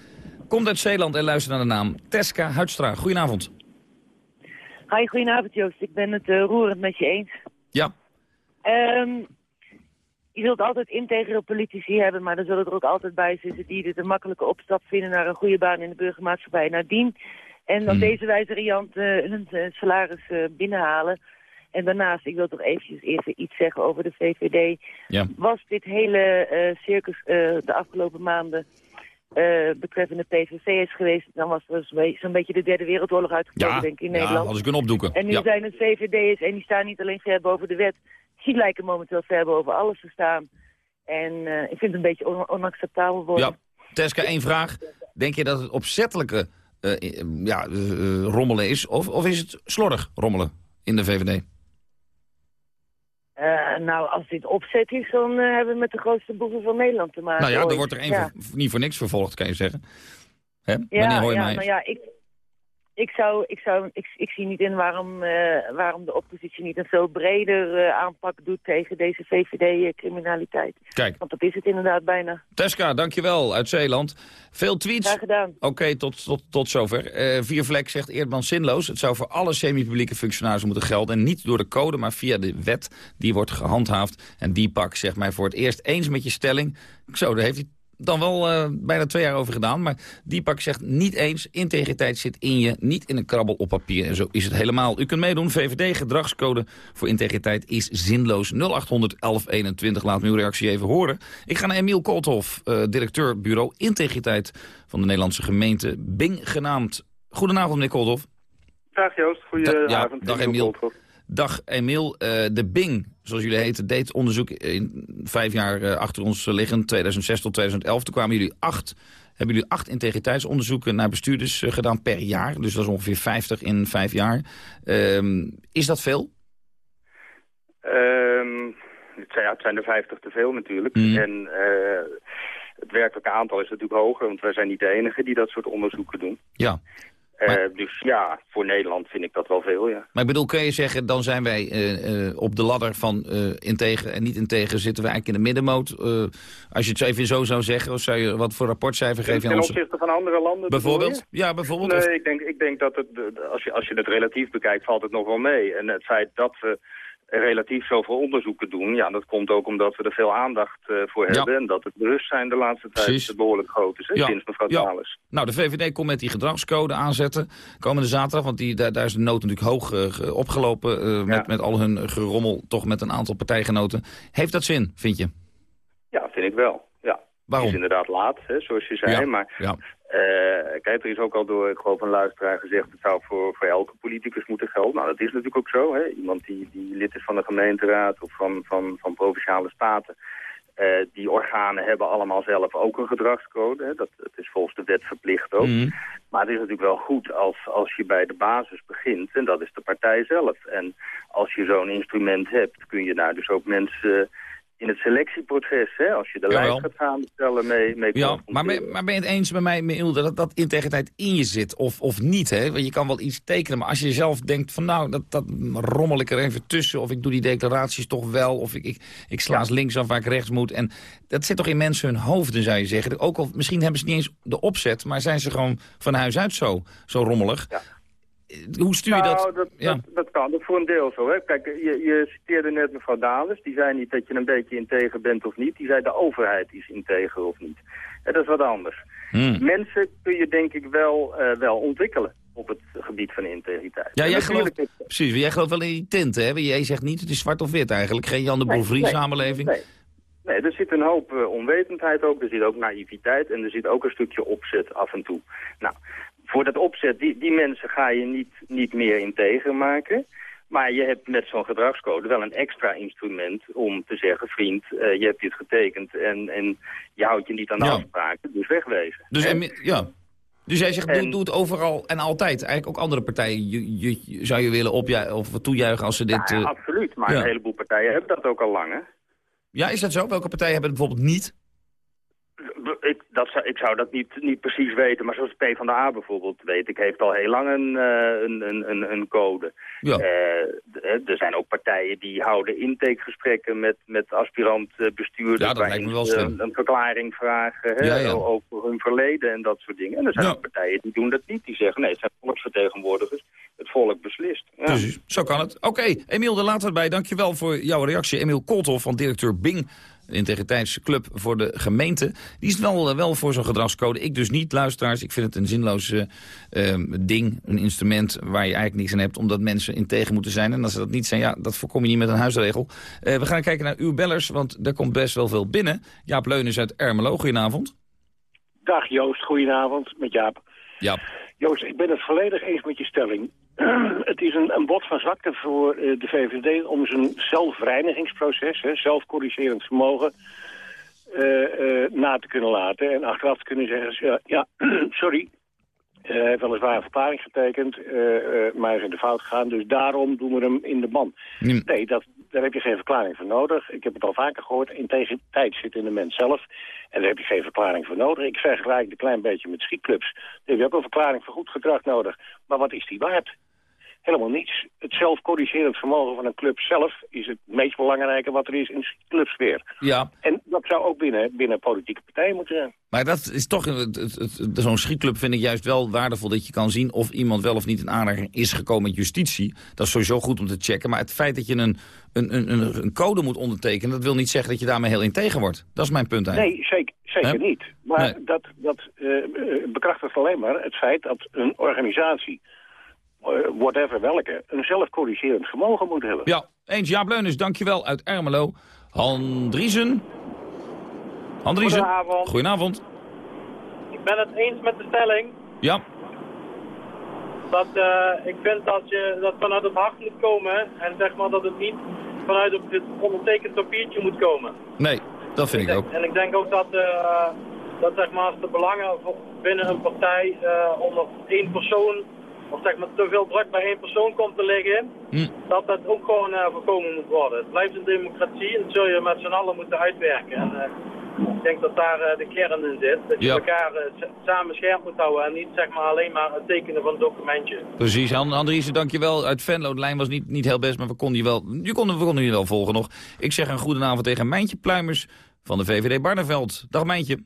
Komt uit Zeeland en luistert naar de naam Teska Huidstra. Goedenavond. Hi, goedenavond Joost. Ik ben het uh, roerend met je eens. Ja. Um, je zult altijd integere politici hebben, maar er zullen er ook altijd bij zitten die dit een makkelijke opstap vinden naar een goede baan in de burgermaatschappij nadien. En op Hmm. deze wijze variant uh, hun uh, salaris uh, binnenhalen. En daarnaast, ik wil toch eventjes even iets zeggen over de VVD. Ja. Was dit hele circus de afgelopen maanden uh, betreffende PVV is geweest... dan was er zo'n zo beetje de derde wereldoorlog uitgekomen, ja, denk ik, in ja, Nederland. als ik kunnen opdoeken. En nu ja. zijn het VVD'ers en die staan niet alleen ver boven de wet... die lijken momenteel ver boven alles te staan. En uh, ik vind het een beetje on onacceptabel worden. Ja, Teska, één vraag. Denk je dat het opzettelijke uh, ja, rommelen is... Of, of is het slordig rommelen in de VVD? Nou, als dit opzet is, dan uh, hebben we met de grootste boeven van Nederland te maken. Nou ja, er wordt er één ja. niet voor niks vervolgd, kan je zeggen. Hè? Ja, ja, mij? nou ja, ik, ik, zou, ik, zou, ik, ik zie niet in waarom, uh, waarom de oppositie niet een veel breder aanpak doet tegen deze VVD-criminaliteit. Kijk. Want dat is het inderdaad bijna. Teska, dankjewel, uit Zeeland. Veel tweets. Graag gedaan. Oké, okay, tot, tot, tot zover. Uh, Viervlek zegt Eerdman zinloos. Het zou voor alle semi-publieke functionarissen moeten gelden. En niet door de code, maar via de wet. Die wordt gehandhaafd. En die pak zegt mij voor het eerst eens met je stelling. Zo, daar heeft hij dan wel uh, bijna twee jaar over gedaan. Maar Diepak zegt niet eens, integriteit zit in je, niet in een krabbel op papier. En zo is het helemaal. U kunt meedoen, VVD, gedragscode voor integriteit is zinloos. 0800 1121, laat me uw reactie even horen. Ik ga naar Emiel Koolthof, uh, directeur bureau integriteit van de Nederlandse gemeente Bing genaamd. Goedenavond, meneer Koolthof. Dag Joost, goedenavond. Ja, dag Emiel. Dag Emiel, Eh, de Bing, zoals jullie heten, deed onderzoek in vijf jaar eh, achter ons liggend, 2006 tot 2011. Toen kwamen jullie acht, hebben jullie acht integriteitsonderzoeken naar bestuurders eh, gedaan per jaar. Dus dat is ongeveer 50 in vijf jaar. Ehm, is dat veel? Ehm, het, zijn, ja, het zijn er 50 te veel natuurlijk. Mhm. En het werkelijke aantal is natuurlijk hoger, want wij zijn niet de enige die dat soort onderzoeken doen. Ja. Eh, dus ja, voor Nederland vind ik dat wel veel, ja. Maar ik bedoel, kun je zeggen, dan zijn wij eh, eh, op de ladder van integer en niet integer, zitten we eigenlijk in de middenmoot. Als je het zo even zo zou zeggen, of zou je wat voor rapportcijfer geven je Ten aan ons? opzichte van andere landen Bijvoorbeeld? Ja, bijvoorbeeld. Nee, Of- ik denk, ik denk dat het, als je, als je het relatief bekijkt, valt het nog wel mee. En het feit dat we relatief zoveel onderzoeken doen, ja, dat komt ook omdat we er veel aandacht eh, voor Ja. hebben. En dat het bewustzijn de laatste tijd Precies. behoorlijk groot is, hè, Ja. sinds mevrouw Ja. Thales. Nou, de VVD komt met die gedragscode aanzetten komende zaterdag. Want die, daar, daar is de nood natuurlijk hoog eh, ge- opgelopen. eh, met, met al hun gerommel, toch met een aantal partijgenoten. Heeft dat zin, vind je? Ja, vind ik wel. Ja. Waarom? Het is inderdaad laat, hè, zoals je zei. Ja, Maar eh, kijk, er is ook al door, ik geloof, een luisteraar gezegd... het zou voor, voor elke politicus moeten gelden. Nou, dat is natuurlijk ook zo. Hè. Iemand die, die lid is van de gemeenteraad of van, van, van provinciale staten... eh, die organen hebben allemaal zelf ook een gedragscode. Hè. Dat, dat is volgens de wet verplicht ook. Mhm. Maar het is natuurlijk wel goed als, als je bij de basis begint. En dat is de partij zelf. En als je zo'n instrument hebt, kun je daar dus ook mensen in het selectieproces, hè, als je de Jawel. lijst gaat samenstellen, mee, mee Ja, maar ben, maar ben je het eens met mij, Michiel, dat dat integriteit in je zit of, of niet? Hè? Want je kan wel iets tekenen, maar als je zelf denkt van nou, dat, dat rommel ik er even tussen... of ik doe die declaraties toch wel, of ik, ik, ik sla eens links af waar ik rechts moet. En dat zit toch in mensen hun hoofden, zou je zeggen. Ook al, misschien hebben ze niet eens de opzet, maar zijn ze gewoon van huis uit zo, zo rommelig. Hoe stuur je nou, dat? Dat, Ja. dat, dat kan, dat voor een deel zo. Hè. Kijk, je, je citeerde net mevrouw Dales. Die zei niet dat je een beetje integer bent of niet. Die zei de overheid is integer of niet. En dat is wat anders. Hmm. Mensen kun je denk ik wel, eh, wel ontwikkelen op het gebied van integriteit. Ja, jij gelooft, precies, jij gelooft wel in die tinten, hè? Jij zegt niet, het is zwart of wit eigenlijk. Geen Jan de Nee, Bouvrie nee, samenleving. Nee. nee, er zit een hoop eh, onwetendheid ook. Er zit ook naïviteit en er zit ook een stukje opzet af en toe. Nou, voor dat opzet, die, die mensen ga je niet, niet meer integer maken. Maar je hebt met zo'n gedragscode wel een extra instrument om te zeggen... vriend, eh, je hebt dit getekend en, en je houdt je niet aan de Ja. afspraken, dus wegwezen. Dus, en, ja. dus jij zegt, doe, En- doe het overal en altijd. Eigenlijk ook andere partijen je, je- je- zou je willen of toejuichen als ze dit... Ja, eh, absoluut, maar ja. een heleboel partijen hebben dat ook al lang, hè? ja, is dat zo? Welke partijen hebben het bijvoorbeeld niet? Ik, dat zou, ik zou dat niet, niet precies weten, maar zoals PvdA bijvoorbeeld, weet ik, heeft al heel lang een, eh, een, een, een, code. Ja. Eh, eh, er zijn ook partijen die houden intakegesprekken met, met aspirant-bestuurders... Ja, dat lijkt me wel slim. Een, een verklaring vragen hè, Ja, ja. over hun verleden en dat soort dingen. En er zijn ook partijen die doen dat niet. Die zeggen, nee, het zijn volksvertegenwoordigers. Het volk beslist. Ja. Precies, zo kan het. Oké, Emiel, daar laten we het bij. Dankjewel voor jouw reactie. Emiel Koolthof van directeur Bing, de integriteitsclub voor de gemeente. Die is wel, eh, wel voor zo'n gedragscode. Ik dus niet, luisteraars. Ik vind het een zinloos eh, ehm, ding, een instrument waar je eigenlijk niks aan hebt... omdat mensen integer moeten zijn. En als ze dat niet zijn, ja, dat voorkom je niet met een huisregel. Eh, we gaan kijken naar uw bellers, want er komt best wel veel binnen. Jaap Leunus uit Ermelo, goedenavond. Dag Joost, goedenavond met Jaap. Ja. Joost, ik ben het volledig eens met je stelling. het is een, een bod van zwakte voor eh, de VVD om zijn zelfreinigingsproces, hè, zelfcorrigerend vermogen, eh, eh, na te kunnen laten. En achteraf te kunnen zeggen, ja, ja sorry, hij heeft weliswaar een verklaring getekend, maar hij is in de fout gegaan, dus daarom doen we hem in de ban. Nee, dat, daar heb je geen verklaring voor nodig. Ik heb het al vaker gehoord, integriteit zit in de mens zelf. En daar heb je geen verklaring voor nodig. Ik vergelijk het een klein beetje met schietclubs. Daar heb je ook een verklaring voor goed gedrag nodig. Maar wat is die waard? Helemaal niets. Het zelfcorrigerend vermogen van een club zelf is het meest belangrijke wat er is in clubsfeer. Ja, En dat zou ook binnen, binnen politieke partijen moeten zijn. Maar dat is toch, zo'n schietclub vind ik juist wel waardevol dat je kan zien of iemand wel of niet in aanraking is gekomen met justitie. Dat is sowieso goed om te checken. Maar het feit dat je een, een, een, een- code moet ondertekenen, dat wil niet zeggen dat je daarmee heel integer wordt. Dat is mijn punt eigenlijk. Nee, zeker, zeker niet. Maar Nee. dat, dat eh, eh, bekrachtigt alleen maar het feit dat een organisatie, whatever welke, een zelfcorrigerend vermogen moet hebben. Ja, eens. Jaap dankjewel uit Ermelo. Han Driesen. Han Driesen. Goedenavond. Goedenavond. Ik ben het eens met de stelling. Ja. Dat, eh, ik vind dat je dat vanuit het hart moet komen en zeg maar dat het niet vanuit op het ondertekend papiertje moet komen. Nee, dat vind ik ook. En ik denk ook dat, eh, dat zeg maar, als de belangen voor- binnen een partij eh, onder één persoon, of zeg maar te veel druk bij één persoon komt te liggen, Hm. dat dat ook gewoon eh, voorkomen moet worden. Het blijft een democratie en dat zul je met z'n allen moeten uitwerken. En, eh, ik denk dat daar eh, de kern in zit. Dat je Ja. elkaar samen scherp moet houden en niet zeg maar alleen maar het tekenen van een documentje. Precies, Andriessen, dankjewel. Uit Venlo, de lijn was niet, niet heel best, maar we konden je wel, je konden, we konden je wel volgen nog. Ik zeg een goedenavond tegen Mijntje Pluimers van de VVD Barneveld. Dag Mijntje.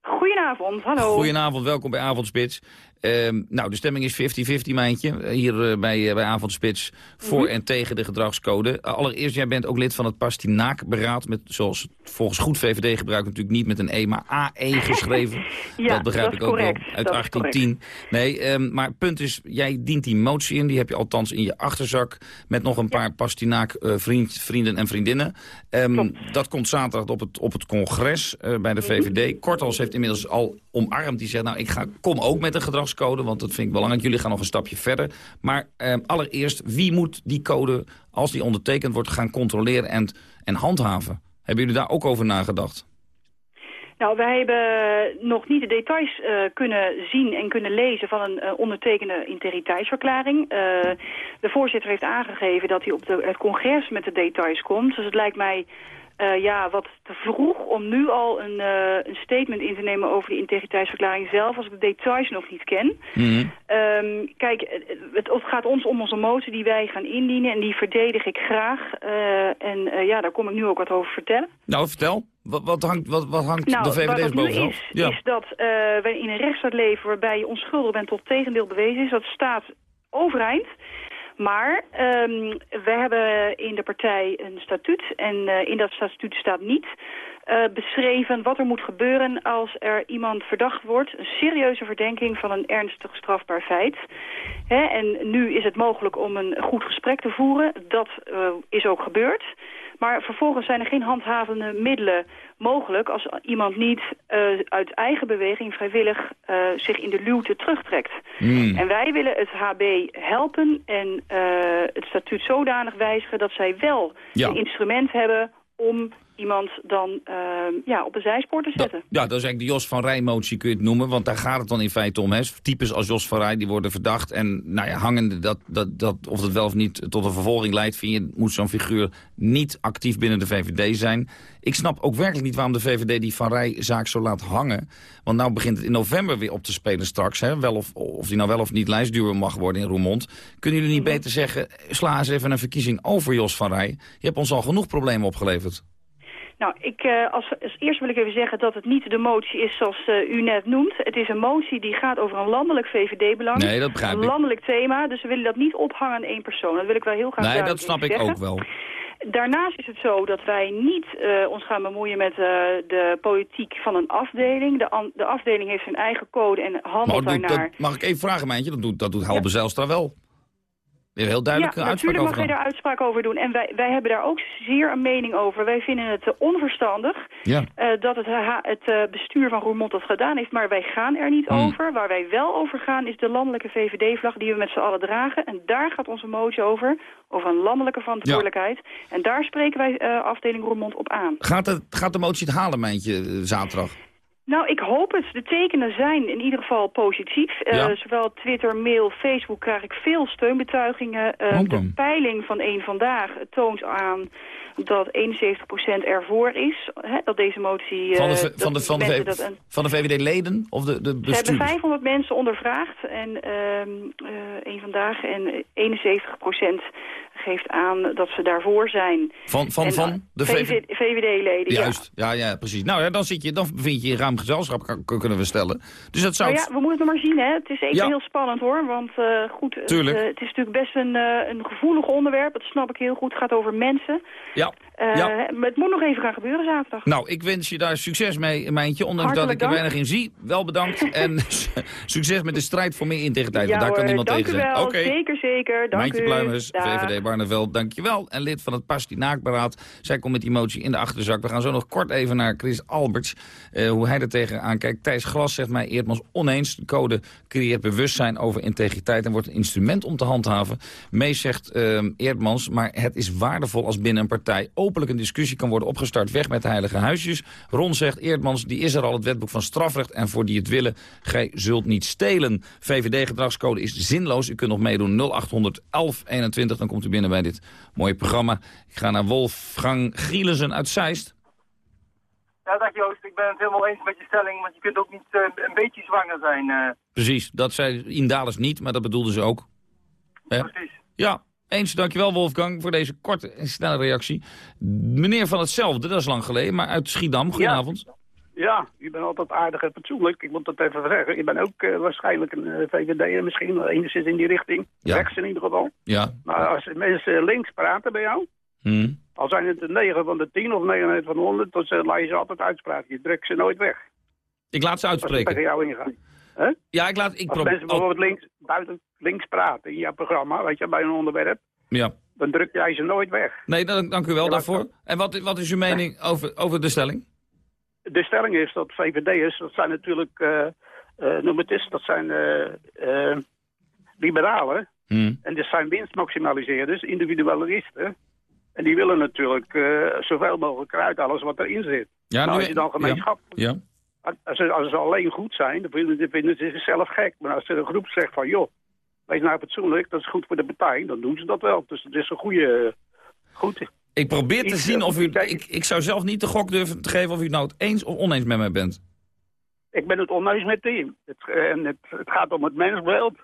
Goedenavond, hallo. Goedenavond, welkom bij Avondspits. Ehm, nou, de stemming is 50-50, Mijntje, eh, hier eh, bij, eh, bij Avondspits. Voor Mhm. en tegen de gedragscode. Allereerst, jij bent ook lid van het Pastinaak-beraad... met, zoals volgens goed VVD-gebruik natuurlijk niet met een E, maar AE geschreven. Ja, dat begrijp dat ik ook wel, uit Dat is 1810. Nee, ehm, maar het punt is, jij dient die motie in. Die heb je althans in je achterzak... met nog een paar Pastinaak-vrienden en vriendinnen. Ehm, dat komt zaterdag op het, op het congres eh, bij de Mhm. VVD. Kortals heeft inmiddels al omarmd. Die zegt, nou, ik ga, kom ook met een gedragscode... want dat vind ik belangrijk. Jullie gaan nog een stapje verder. Maar ehm, allereerst, wie moet die code, als die ondertekend wordt... gaan controleren en, en handhaven? Hebben jullie daar ook over nagedacht? Nou, wij hebben nog niet de details eh, kunnen zien en kunnen lezen van een eh, ondertekende integriteitsverklaring. Eh, de voorzitter heeft aangegeven dat hij op het congres met de details komt. Dus het lijkt mij eh, ja, wat te vroeg om nu al een, eh, een statement in te nemen over de integriteitsverklaring zelf, als ik de details nog niet ken. Ehm, kijk, het, gaat ons om onze motie die wij gaan indienen en die verdedig ik graag. Eh, en ja, daar kom ik nu ook wat over vertellen. Nou, vertel. Wat, wat hangt, wat, wat hangt Nou, de VVD's bovenop? is, is dat wij in een rechtsstaat leven waarbij je onschuldig bent tot tegendeel bewezen is. Dat staat overeind. Maar ehm we hebben in de partij een statuut en eh, in dat statuut staat niet eh, beschreven wat er moet gebeuren als er iemand verdacht wordt. Een serieuze verdenking van een ernstig strafbaar feit. Hè, en nu is het mogelijk om een goed gesprek te voeren. Dat eh, is ook gebeurd. Maar vervolgens zijn er geen handhavende middelen mogelijk als iemand niet eh, uit eigen beweging vrijwillig eh, zich in de luwte terugtrekt. Hmm. En wij willen het HB helpen en eh, het statuut zodanig wijzigen dat zij wel Ja. een instrument hebben om iemand dan eh, ja, op een zijspoor te zetten. Ja, dat is eigenlijk de Jos van Rij motie kun je het noemen. Want daar gaat het dan in feite om. Hè. Types als Jos van Rij die worden verdacht. En nou ja, hangende dat, dat, dat, of dat wel of niet tot een vervolging leidt... vind je, moet zo'n figuur niet actief binnen de VVD zijn. Ik snap ook werkelijk niet waarom de VVD die Van Rij-zaak zo laat hangen. Want nou begint het in november weer op te spelen straks. Hè. Wel of, of die nou wel of niet lijstduwer mag worden in Roermond. Kunnen jullie niet beter zeggen, sla eens even een verkiezing over Jos van Rij? Je hebt ons al genoeg problemen opgeleverd. Nou, ik, eh, als, als eerst wil ik even zeggen dat het niet de motie is zoals eh, u net noemt. Het is een motie die gaat over een landelijk VVD-belang. Nee, dat begrijp Een ik. landelijk thema, dus we willen dat niet ophangen aan één persoon. Dat wil ik wel heel graag Nee, dat snap ik zeggen. ook wel. Daarnaast is het zo dat wij niet eh, ons gaan bemoeien met de politiek van een afdeling. De, de afdeling heeft zijn eigen code en handelt Maar daarnaar. dat, mag ik even vragen, Mijntje? Dat doet, dat doet Halbe Zijlstra wel. Heel duidelijk ja, uitspraak natuurlijk mag je daar uitspraak over doen. En wij, wij hebben daar ook zeer een mening over. Wij vinden het eh, onverstandig Ja. eh, dat het, ha- het eh, bestuur van Roermond dat gedaan heeft. Maar wij gaan er niet Hmm. over. Waar wij wel over gaan is de landelijke VVD-vlag die we met z'n allen dragen. En daar gaat onze motie over. Over een landelijke verantwoordelijkheid. En daar spreken wij eh, afdeling Roermond op aan. Gaat, het, gaat de motie het halen, Mijntje, eh, zaterdag? Nou, ik hoop het. De tekenen zijn in ieder geval positief. Eh, zowel Twitter, mail, Facebook krijg ik veel steunbetuigingen. Eh, de peiling van één Vandaag toont aan dat 71% ervoor is. Hè, dat deze motie... eh, Van de, van de, van van VVD-leden of de, de ze hebben bestuurders? 500 mensen ondervraagd en ehm één vandaag en 71% geeft aan dat ze daarvoor zijn. Van, van, En, van de VVD VVD-leden. Juist, ja, ja, precies. Nou ja, dan, zit je, dan bevind je in ruim gezelschap, kunnen we stellen. Dus dat zou... Nou ja, we moeten het nog maar zien, hè. Het is even Ja. heel spannend, hoor. Want eh, goed, het, eh, het is natuurlijk best een, eh, een gevoelig onderwerp. Dat snap ik heel goed. Het gaat over mensen. Ja. Ja. Maar het moet nog even gaan gebeuren zaterdag. Nou, ik wens je daar succes mee, Mijntje. Ondanks Hartelijk dat ik er dank. weinig in zie. Wel bedankt. en succes met de strijd voor meer integriteit. want daar kan niemand tegen zijn. Oké. Zeker, zeker. Dank Mijntje u. Pluimers. VVD Barneveld. Dankjewel. En lid van het Pastinaakberaad. Zij komt met die motie in de achterzak. We gaan zo nog kort even naar Chris Alberts. eh, hoe hij er tegenaan kijkt. Thijs Glas zegt mij Eerdmans oneens. De code creëert bewustzijn over integriteit en wordt een instrument om te handhaven. Mees zegt eh, Eerdmans, maar het is waardevol als binnen een partij openlijk een discussie kan worden opgestart. Weg met heilige huisjes. Ron zegt Eerdmans, die is er al het wetboek van strafrecht en voor die het willen, gij zult niet stelen. VVD-gedragscode is zinloos. U kunt nog meedoen 0800 1121, dan komt u binnen bij dit mooie programma. Ik ga naar Wolfgang Grielensen uit Zeist. Ja, dag Joost. Ik ben het helemaal eens met je stelling, want je kunt ook niet eh, een beetje zwanger zijn. eh. Precies, dat zei Indales niet, maar dat bedoelden ze ook. Hè? Precies. Ja, eens. Dankjewel Wolfgang voor deze korte en snelle reactie. Meneer van hetzelfde, dat is lang geleden, maar uit Schiedam. Goedenavond. Ja, je bent altijd aardig en fatsoenlijk. Ik moet dat even zeggen. Je bent ook eh, waarschijnlijk een uh, VVD'er misschien, enigszins in die richting. Ja. Rechts in ieder geval. Ja. Maar als mensen links praten bij jou, Hm. al zijn het de 9 van de 10 of 9 van de 100, dan laat je ze altijd uitspraken. Je drukt ze nooit weg. Ik laat ze Als ze uitspreken. tegen jou ingaan. Hè? Ja, ik laat... Ik Als mensen bijvoorbeeld links, buiten links praten in jouw programma, weet je, bij een onderwerp, Ja. dan druk jij ze nooit weg. Nee, dan, dank u wel Ja, daarvoor. En wat, wat is uw mening over, over de stelling? De stelling is dat VVD'ers, dat zijn natuurlijk, eh, noem het eens, dat zijn eh, liberalen. Hm. En dit zijn winstmaximaliseerders, individualisten. En die willen natuurlijk zoveel mogelijk eruit alles wat erin zit. Ja, nou, als je dan gemeenschap... Ja. Als ze, als ze alleen goed zijn, dan vinden, dan vinden ze zichzelf gek. Maar als er een groep zegt van, joh, wees nou fatsoenlijk, dat is goed voor de partij, dan doen ze dat wel. Dus het is een goede... Goed. Ik probeer te zien of u... Ik, ik zou zelf niet de gok durven te geven of u het nou het eens of oneens met mij bent. Ik ben het oneens met die. Het, en het, het gaat om het mensbeeld.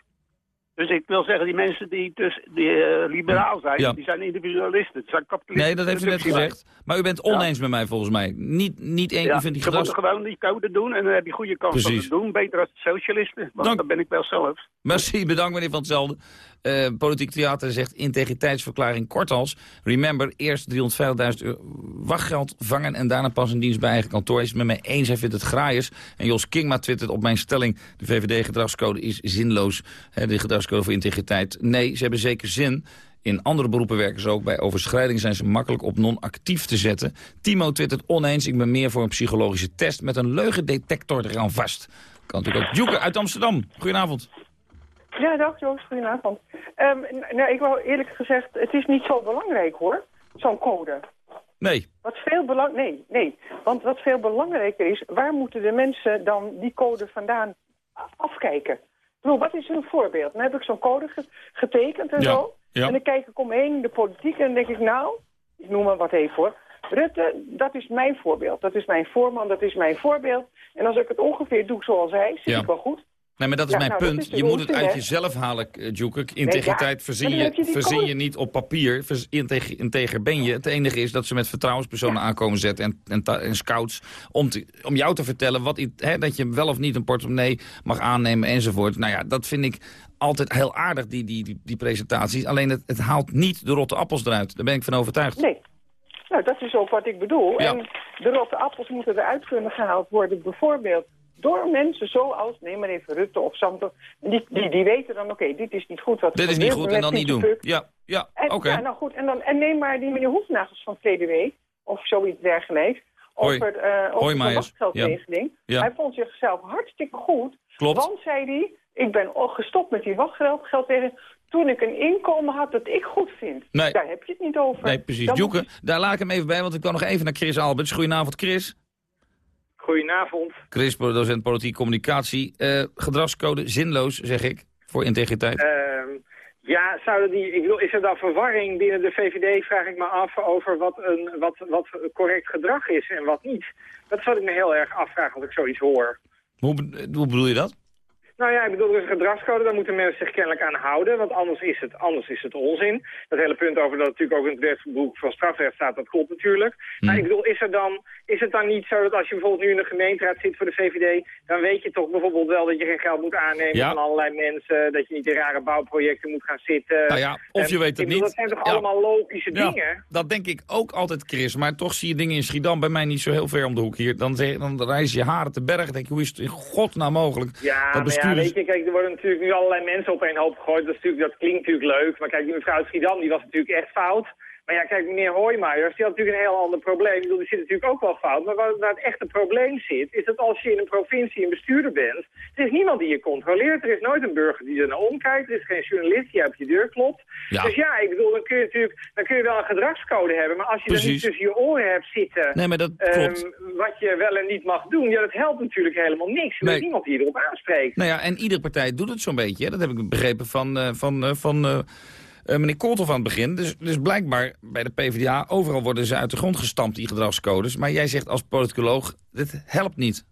Dus ik wil zeggen, die mensen die, dus, die eh, liberaal zijn, Ja. die zijn individualisten. Het zijn kapitalisten. Nee, dat heeft u net gezegd. Maar u bent oneens met mij volgens mij. Niet, niet één, Ja, u vindt die ze moeten gedrags... gewoon die code doen en dan heb je goede kans om te doen. Beter als de socialisten, want Dank- dat ben ik wel zelf. Merci, bedankt meneer Van hetzelfde. Eh, Politiek Theater zegt integriteitsverklaring kort als... Remember, eerst 350.000 euro wachtgeld vangen... en daarna pas een dienst bij eigen kantoor. Hij is het met mij eens, hij vindt het graaiers. En Jos Kingma twittert op mijn stelling... de VVD-gedragscode is zinloos. De gedragscode voor integriteit. Nee, ze hebben zeker zin... In andere beroepen werken ze ook. Bij overschrijding zijn ze makkelijk op non-actief te zetten. Timo twittert oneens. Ik ben meer voor een psychologische test met een leugendetector eraan vast. Kan natuurlijk ook. Joeke uit Amsterdam. Goedenavond. Ja, dag Joost, goedenavond. N- nou, ik wou eerlijk gezegd, het is niet zo belangrijk hoor, zo'n code. Nee. Wat veel belang... Nee, nee. Want wat veel belangrijker is, waar moeten de mensen dan die code vandaan afkijken? Ik bedoel, wat is een voorbeeld? Dan heb ik zo'n code ge- getekend en Ja, zo. ja. En dan kijk ik omheen de politiek en dan denk ik, nou, ik noem maar wat even hoor. Rutte, dat is mijn voorbeeld. Dat is mijn voorman, dat is mijn voorbeeld. En als ik het ongeveer doe zoals hij, zit Ja. ik wel goed. Nee, maar dat is Ja, mijn nou, punt. is je moet het uit hè? jezelf halen, eh, Joeke. Nee, Integriteit ja, verzin, je, verzin niet op papier. Vers- integer ben je. Het enige is dat ze met vertrouwenspersonen aankomen zetten... en, en, scouts om, te- om jou te vertellen wat, hè, dat je wel of niet een portemonnee mag aannemen enzovoort. Nou ja, dat vind ik altijd heel aardig, die, die, die, die presentaties. Alleen het, het haalt niet de rotte appels eruit. Daar ben ik van overtuigd. Nee. Nou, dat is ook wat ik bedoel. En de rotte appels moeten eruit kunnen gehaald worden, bijvoorbeeld door mensen zoals, neem maar even Rutte of Santo, die, die, die weten dan, oké, dit is niet goed wat Dit is niet goed en dan niet doen. Ja, ja En, oké. ja, nou goed, en, dan, en neem maar die meneer Hoefnagels van VDW, of zoiets dergelijks, over, eh over de wachtgeldregeling. Ja. Ja. Hij vond zichzelf hartstikke goed, Klopt. want, zei hij, ik ben gestopt met die wachtgeldregeling toen ik een inkomen had dat ik goed vind. Nee. Daar heb je het niet over. Nee, precies. Dan Joeke, daar laat ik hem even bij, want ik kan nog even naar Chris Alberts. Goedenavond, Chris. Goedenavond. Chris, docent politiek communicatie. Eh, gedragscode zinloos, zeg ik, voor integriteit. Ehm, ja, zouden die, ik bedoel, is er dan verwarring binnen de VVD, vraag ik me af, over wat, een, wat, wat correct gedrag is en wat niet. Dat zou ik me heel erg afvragen als ik zoiets hoor. Hoe, be- hoe bedoel je dat? Nou ja, ik bedoel, er is een gedragscode, daar moeten mensen zich kennelijk aan houden, want anders is het, anders is het onzin. Dat hele punt over dat het natuurlijk ook in het wetboek van strafrecht staat, dat klopt natuurlijk. Maar ik bedoel, is, er dan, is het dan niet zo dat als je bijvoorbeeld nu in de gemeenteraad zit voor de VVD, dan weet je toch bijvoorbeeld wel dat je geen geld moet aannemen Ja. van allerlei mensen, dat je niet in rare bouwprojecten moet gaan zitten. Nou ja, of je En weet het niet. Dat zijn toch Ja. allemaal logische dingen? dat denk ik ook altijd, Chris. Maar toch zie je dingen in Schiedam, bij mij niet zo heel ver om de hoek hier. Dan, dan je haren te berg. Denk je, hoe is het in godsnaam mogelijk? Ja, dat bestuurders Ja, weet je, kijk, er worden natuurlijk nu allerlei mensen op één hoop gegooid. Dat, is natuurlijk, dat klinkt natuurlijk leuk. Maar kijk, die mevrouw Schiedam, die was natuurlijk echt fout. Maar ja, kijk, meneer Hoijmaiers, die had natuurlijk een heel ander probleem. Ik bedoel, die zit natuurlijk ook wel fout. Maar waar, waar het echte probleem zit, is dat als je in een provincie een bestuurder bent... er is niemand die je controleert. Er is nooit een burger die er naar omkijkt. Er is geen journalist die op je deur klopt. Ja. Dus ja, ik bedoel, dan kun je natuurlijk dan kun je wel een gedragscode hebben. Maar als je dan niet Precies. tussen je oren hebt zitten... Nee, maar dat ehm, wat je wel en niet mag doen, ja, dat helpt natuurlijk helemaal niks. Er Nee. is niemand die erop aanspreekt. Nou ja, en iedere partij doet het zo'n beetje. Hè? Dat heb ik begrepen van, eh, van, eh, van eh, eh, meneer Kooltof aan het begin. Dus, dus blijkbaar bij de PvdA, overal worden ze uit de grond gestampt, die gedragscodes. Maar jij zegt als politicoloog, dit helpt niet.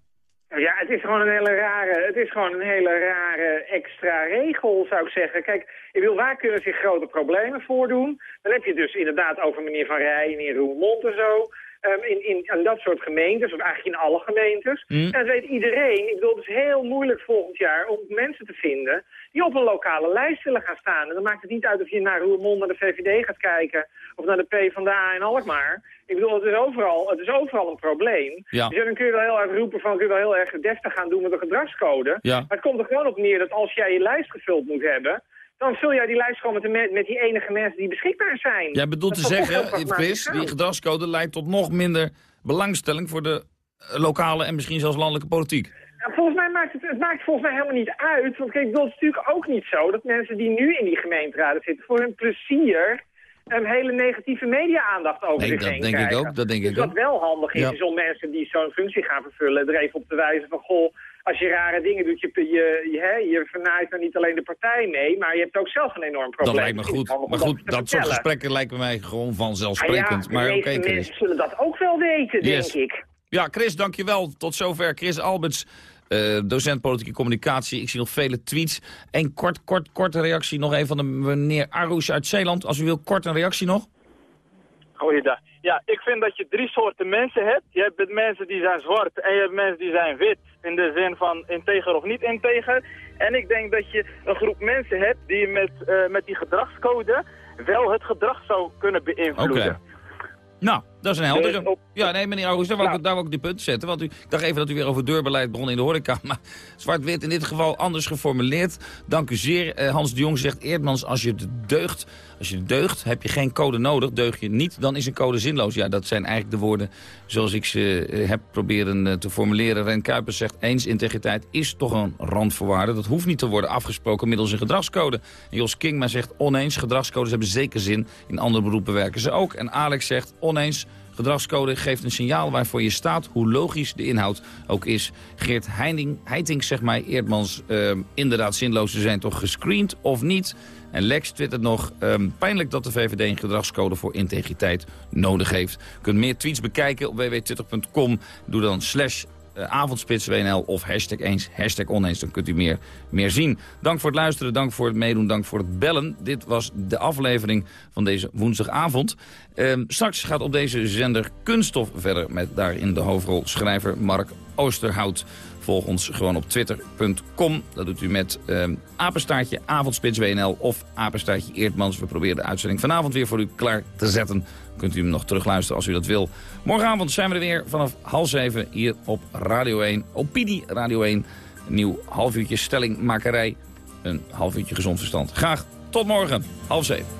Ja, het is gewoon een hele rare, het is gewoon een hele rare extra regel, zou ik zeggen. Kijk, ik wil, waar kunnen zich grote problemen voordoen? Dan heb je dus inderdaad over meneer Van Rij en in Roermond en zo. ehm, in, in, in dat soort gemeentes, of eigenlijk in alle gemeentes. Mm. En dat weet iedereen. Ik bedoel, het is heel moeilijk volgend jaar om mensen te vinden die op een lokale lijst willen gaan staan. En dan maakt het niet uit of je naar Roermond, naar de VVD gaat kijken... of naar de P van de A in Alkmaar. Ik bedoel, het is overal, het is overal een probleem. Ja. Dus dan kun je wel heel erg roepen van... kun je wel heel erg deftig gaan doen met een gedragscode. Ja. Maar het komt er gewoon op neer dat als jij je lijst gevuld moet hebben... dan vul jij die lijst gewoon met, de me- met die enige mensen die beschikbaar zijn. Jij bedoelt te Dat zeggen, Chris, die gedragscode leidt tot nog minder belangstelling voor de eh, lokale en misschien zelfs landelijke politiek. Volgens mij maakt het, het maakt volgens mij helemaal niet uit. Want kijk, dat is natuurlijk ook niet zo dat mensen die nu in die gemeenteraden zitten... voor hun plezier een hele negatieve media-aandacht over Nee, zich dat heen denk ik ook, dat denk dus ik wat ook. wel handig is, Ja. is om mensen die zo'n functie gaan vervullen... er even op te wijzen van, goh, als je rare dingen doet... je, je, je, hè, je vernaait dan niet alleen de partij mee... maar je hebt ook zelf een enorm probleem. Dat lijkt me goed. Maar goed, dat soort gesprekken lijken mij gewoon Ah vanzelfsprekend. ja, maar oké, mensen zullen dat ook wel weten, Yes. denk ik. Ja, Chris, dankjewel. Tot zover. Chris Alberts, eh, docent politieke communicatie. Ik zie nog vele tweets. Een kort, kort, korte reactie nog even van de meneer Arouche uit Zeeland. Als u wil, kort een reactie nog. Goeiedag. Ja, ik vind dat je drie soorten mensen hebt. Je hebt mensen die zijn zwart en je hebt mensen die zijn wit. In de zin van integer of niet integer. En ik denk dat je een groep mensen hebt die met, eh, met die gedragscode wel het gedrag zou kunnen Oké. beïnvloeden. Nou, dat is een heldere. Op- Ja, nee, meneer Arouche, daar wou, ik, daar wou ik die punten zetten. Want u, ik dacht even dat u weer over deurbeleid begon in de horeca. Maar zwart-wit in dit geval anders geformuleerd. Dank u zeer. Eh, Hans de Jong zegt, Eerdmans, als je de deugt, als je deugt, heb je geen code nodig. Deug je niet, dan is een code zinloos. Ja, dat zijn eigenlijk de woorden zoals ik ze eh, heb proberen eh, te formuleren. Ren Kuipers zegt, eens integriteit is toch een randvoorwaarde. Dat hoeft niet te worden afgesproken middels een gedragscode. En Jos Kingma zegt, oneens, gedragscodes hebben zeker zin. In andere beroepen werken ze ook. En Alex zegt, oneens, Gedragscode geeft een signaal waarvoor je staat, hoe logisch de inhoud ook is. Geert Heining, Heiting zegt mij, Eerdmans, eh, inderdaad zinloos, ze zijn toch gescreend of niet? En Lex twittert nog, ehm, pijnlijk dat de VVD een gedragscode voor integriteit nodig heeft. U kunt meer tweets bekijken op www.twitter.com. Doe dan slash eh, avondspits.wnl of hashtag eens, hashtag oneens. Dan kunt u meer, meer zien. Dank voor het luisteren, dank voor het meedoen, dank voor het bellen. Dit was de aflevering van deze woensdagavond. Ehm, straks gaat op deze zender Kunststof verder met daarin de hoofdrol schrijver Mark Oosterhout. Volg ons gewoon op twitter.com. Dat doet u met ehm, apenstaartje avondspits.wnl of apenstaartje Eerdmans. We proberen de uitzending vanavond weer voor u klaar te zetten. Kunt u hem nog terugluisteren als u dat wil. Morgenavond zijn we er weer vanaf half zeven hier op Radio 1. Opidi Radio 1. Een nieuw half uurtje stellingmakerij. Een half uurtje gezond verstand. Graag tot morgen, half zeven.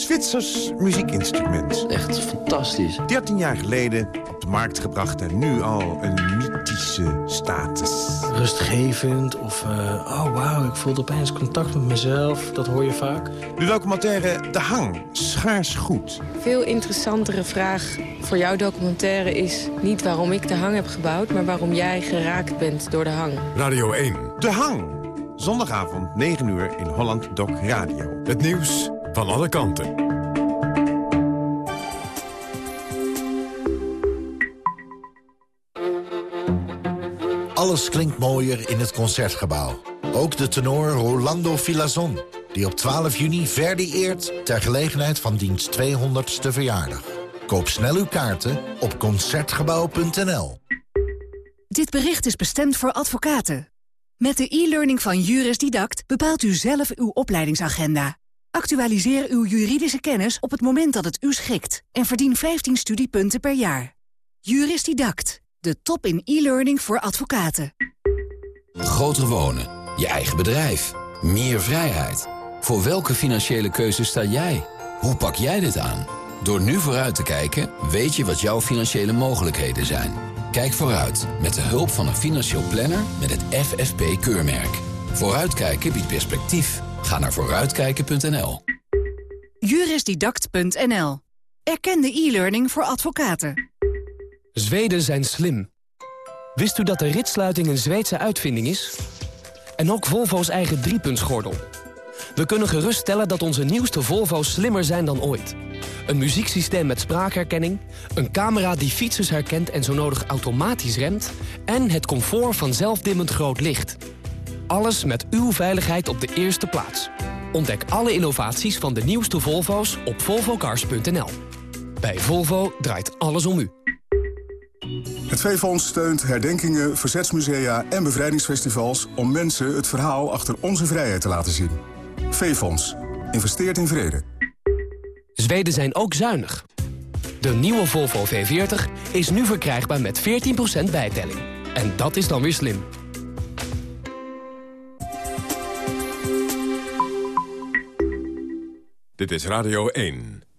Zwitsers muziekinstrument. Echt fantastisch. 13 jaar geleden op de markt gebracht en nu al een mythische status. Rustgevend of... eh, oh, wauw, ik voelde opeens contact met mezelf. Dat hoor je vaak. De documentaire De Hang, schaars goed. Veel interessantere vraag voor jouw documentaire is niet waarom ik de hang heb gebouwd... maar waarom jij geraakt bent door de hang. Radio 1. De Hang. Zondagavond 9 uur in Holland Doc Radio. Het nieuws van alle kanten. Alles klinkt mooier in het Concertgebouw. Ook de tenor Rolando Filazon. die op 12 juni Verdi eert ter gelegenheid van diens 200ste verjaardag. Koop snel uw kaarten op Concertgebouw.nl. Dit bericht is bestemd voor advocaten. Met de e-learning van Juris Didact bepaalt u zelf uw opleidingsagenda. Actualiseer uw juridische kennis op het moment dat het u schikt... en verdien 15 studiepunten per jaar. Juris Didact, de top in e-learning voor advocaten. Groter wonen, je eigen bedrijf, meer vrijheid. Voor welke financiële keuze sta jij? Hoe pak jij dit aan? Door nu vooruit te kijken, weet je wat jouw financiële mogelijkheden zijn. Kijk vooruit met de hulp van een financieel planner met het FFP-keurmerk. Vooruitkijken biedt perspectief. Ga naar vooruitkijken.nl. Jurisdidact.nl. Erkende e-learning voor advocaten. Zweden zijn slim. Wist u dat de ritsluiting een Zweedse uitvinding is? En ook Volvo's eigen driepuntsgordel. We kunnen geruststellen dat onze nieuwste Volvo's slimmer zijn dan ooit. Een muzieksysteem met spraakherkenning, een camera die fietsers herkent en zo nodig automatisch remt... en het comfort van zelfdimmend groot licht. Alles met uw veiligheid op de eerste plaats. Ontdek alle innovaties van de nieuwste Volvo's op volvocars.nl. Bij Volvo draait alles om u. Het V-Fonds steunt herdenkingen, verzetsmusea en bevrijdingsfestivals... om mensen het verhaal achter onze vrijheid te laten zien. V-Fonds. Investeert in vrede. Zweden zijn ook zuinig. De nieuwe Volvo V40 is nu verkrijgbaar met 14% bijtelling. En dat is dan weer slim. Dit is Radio 1.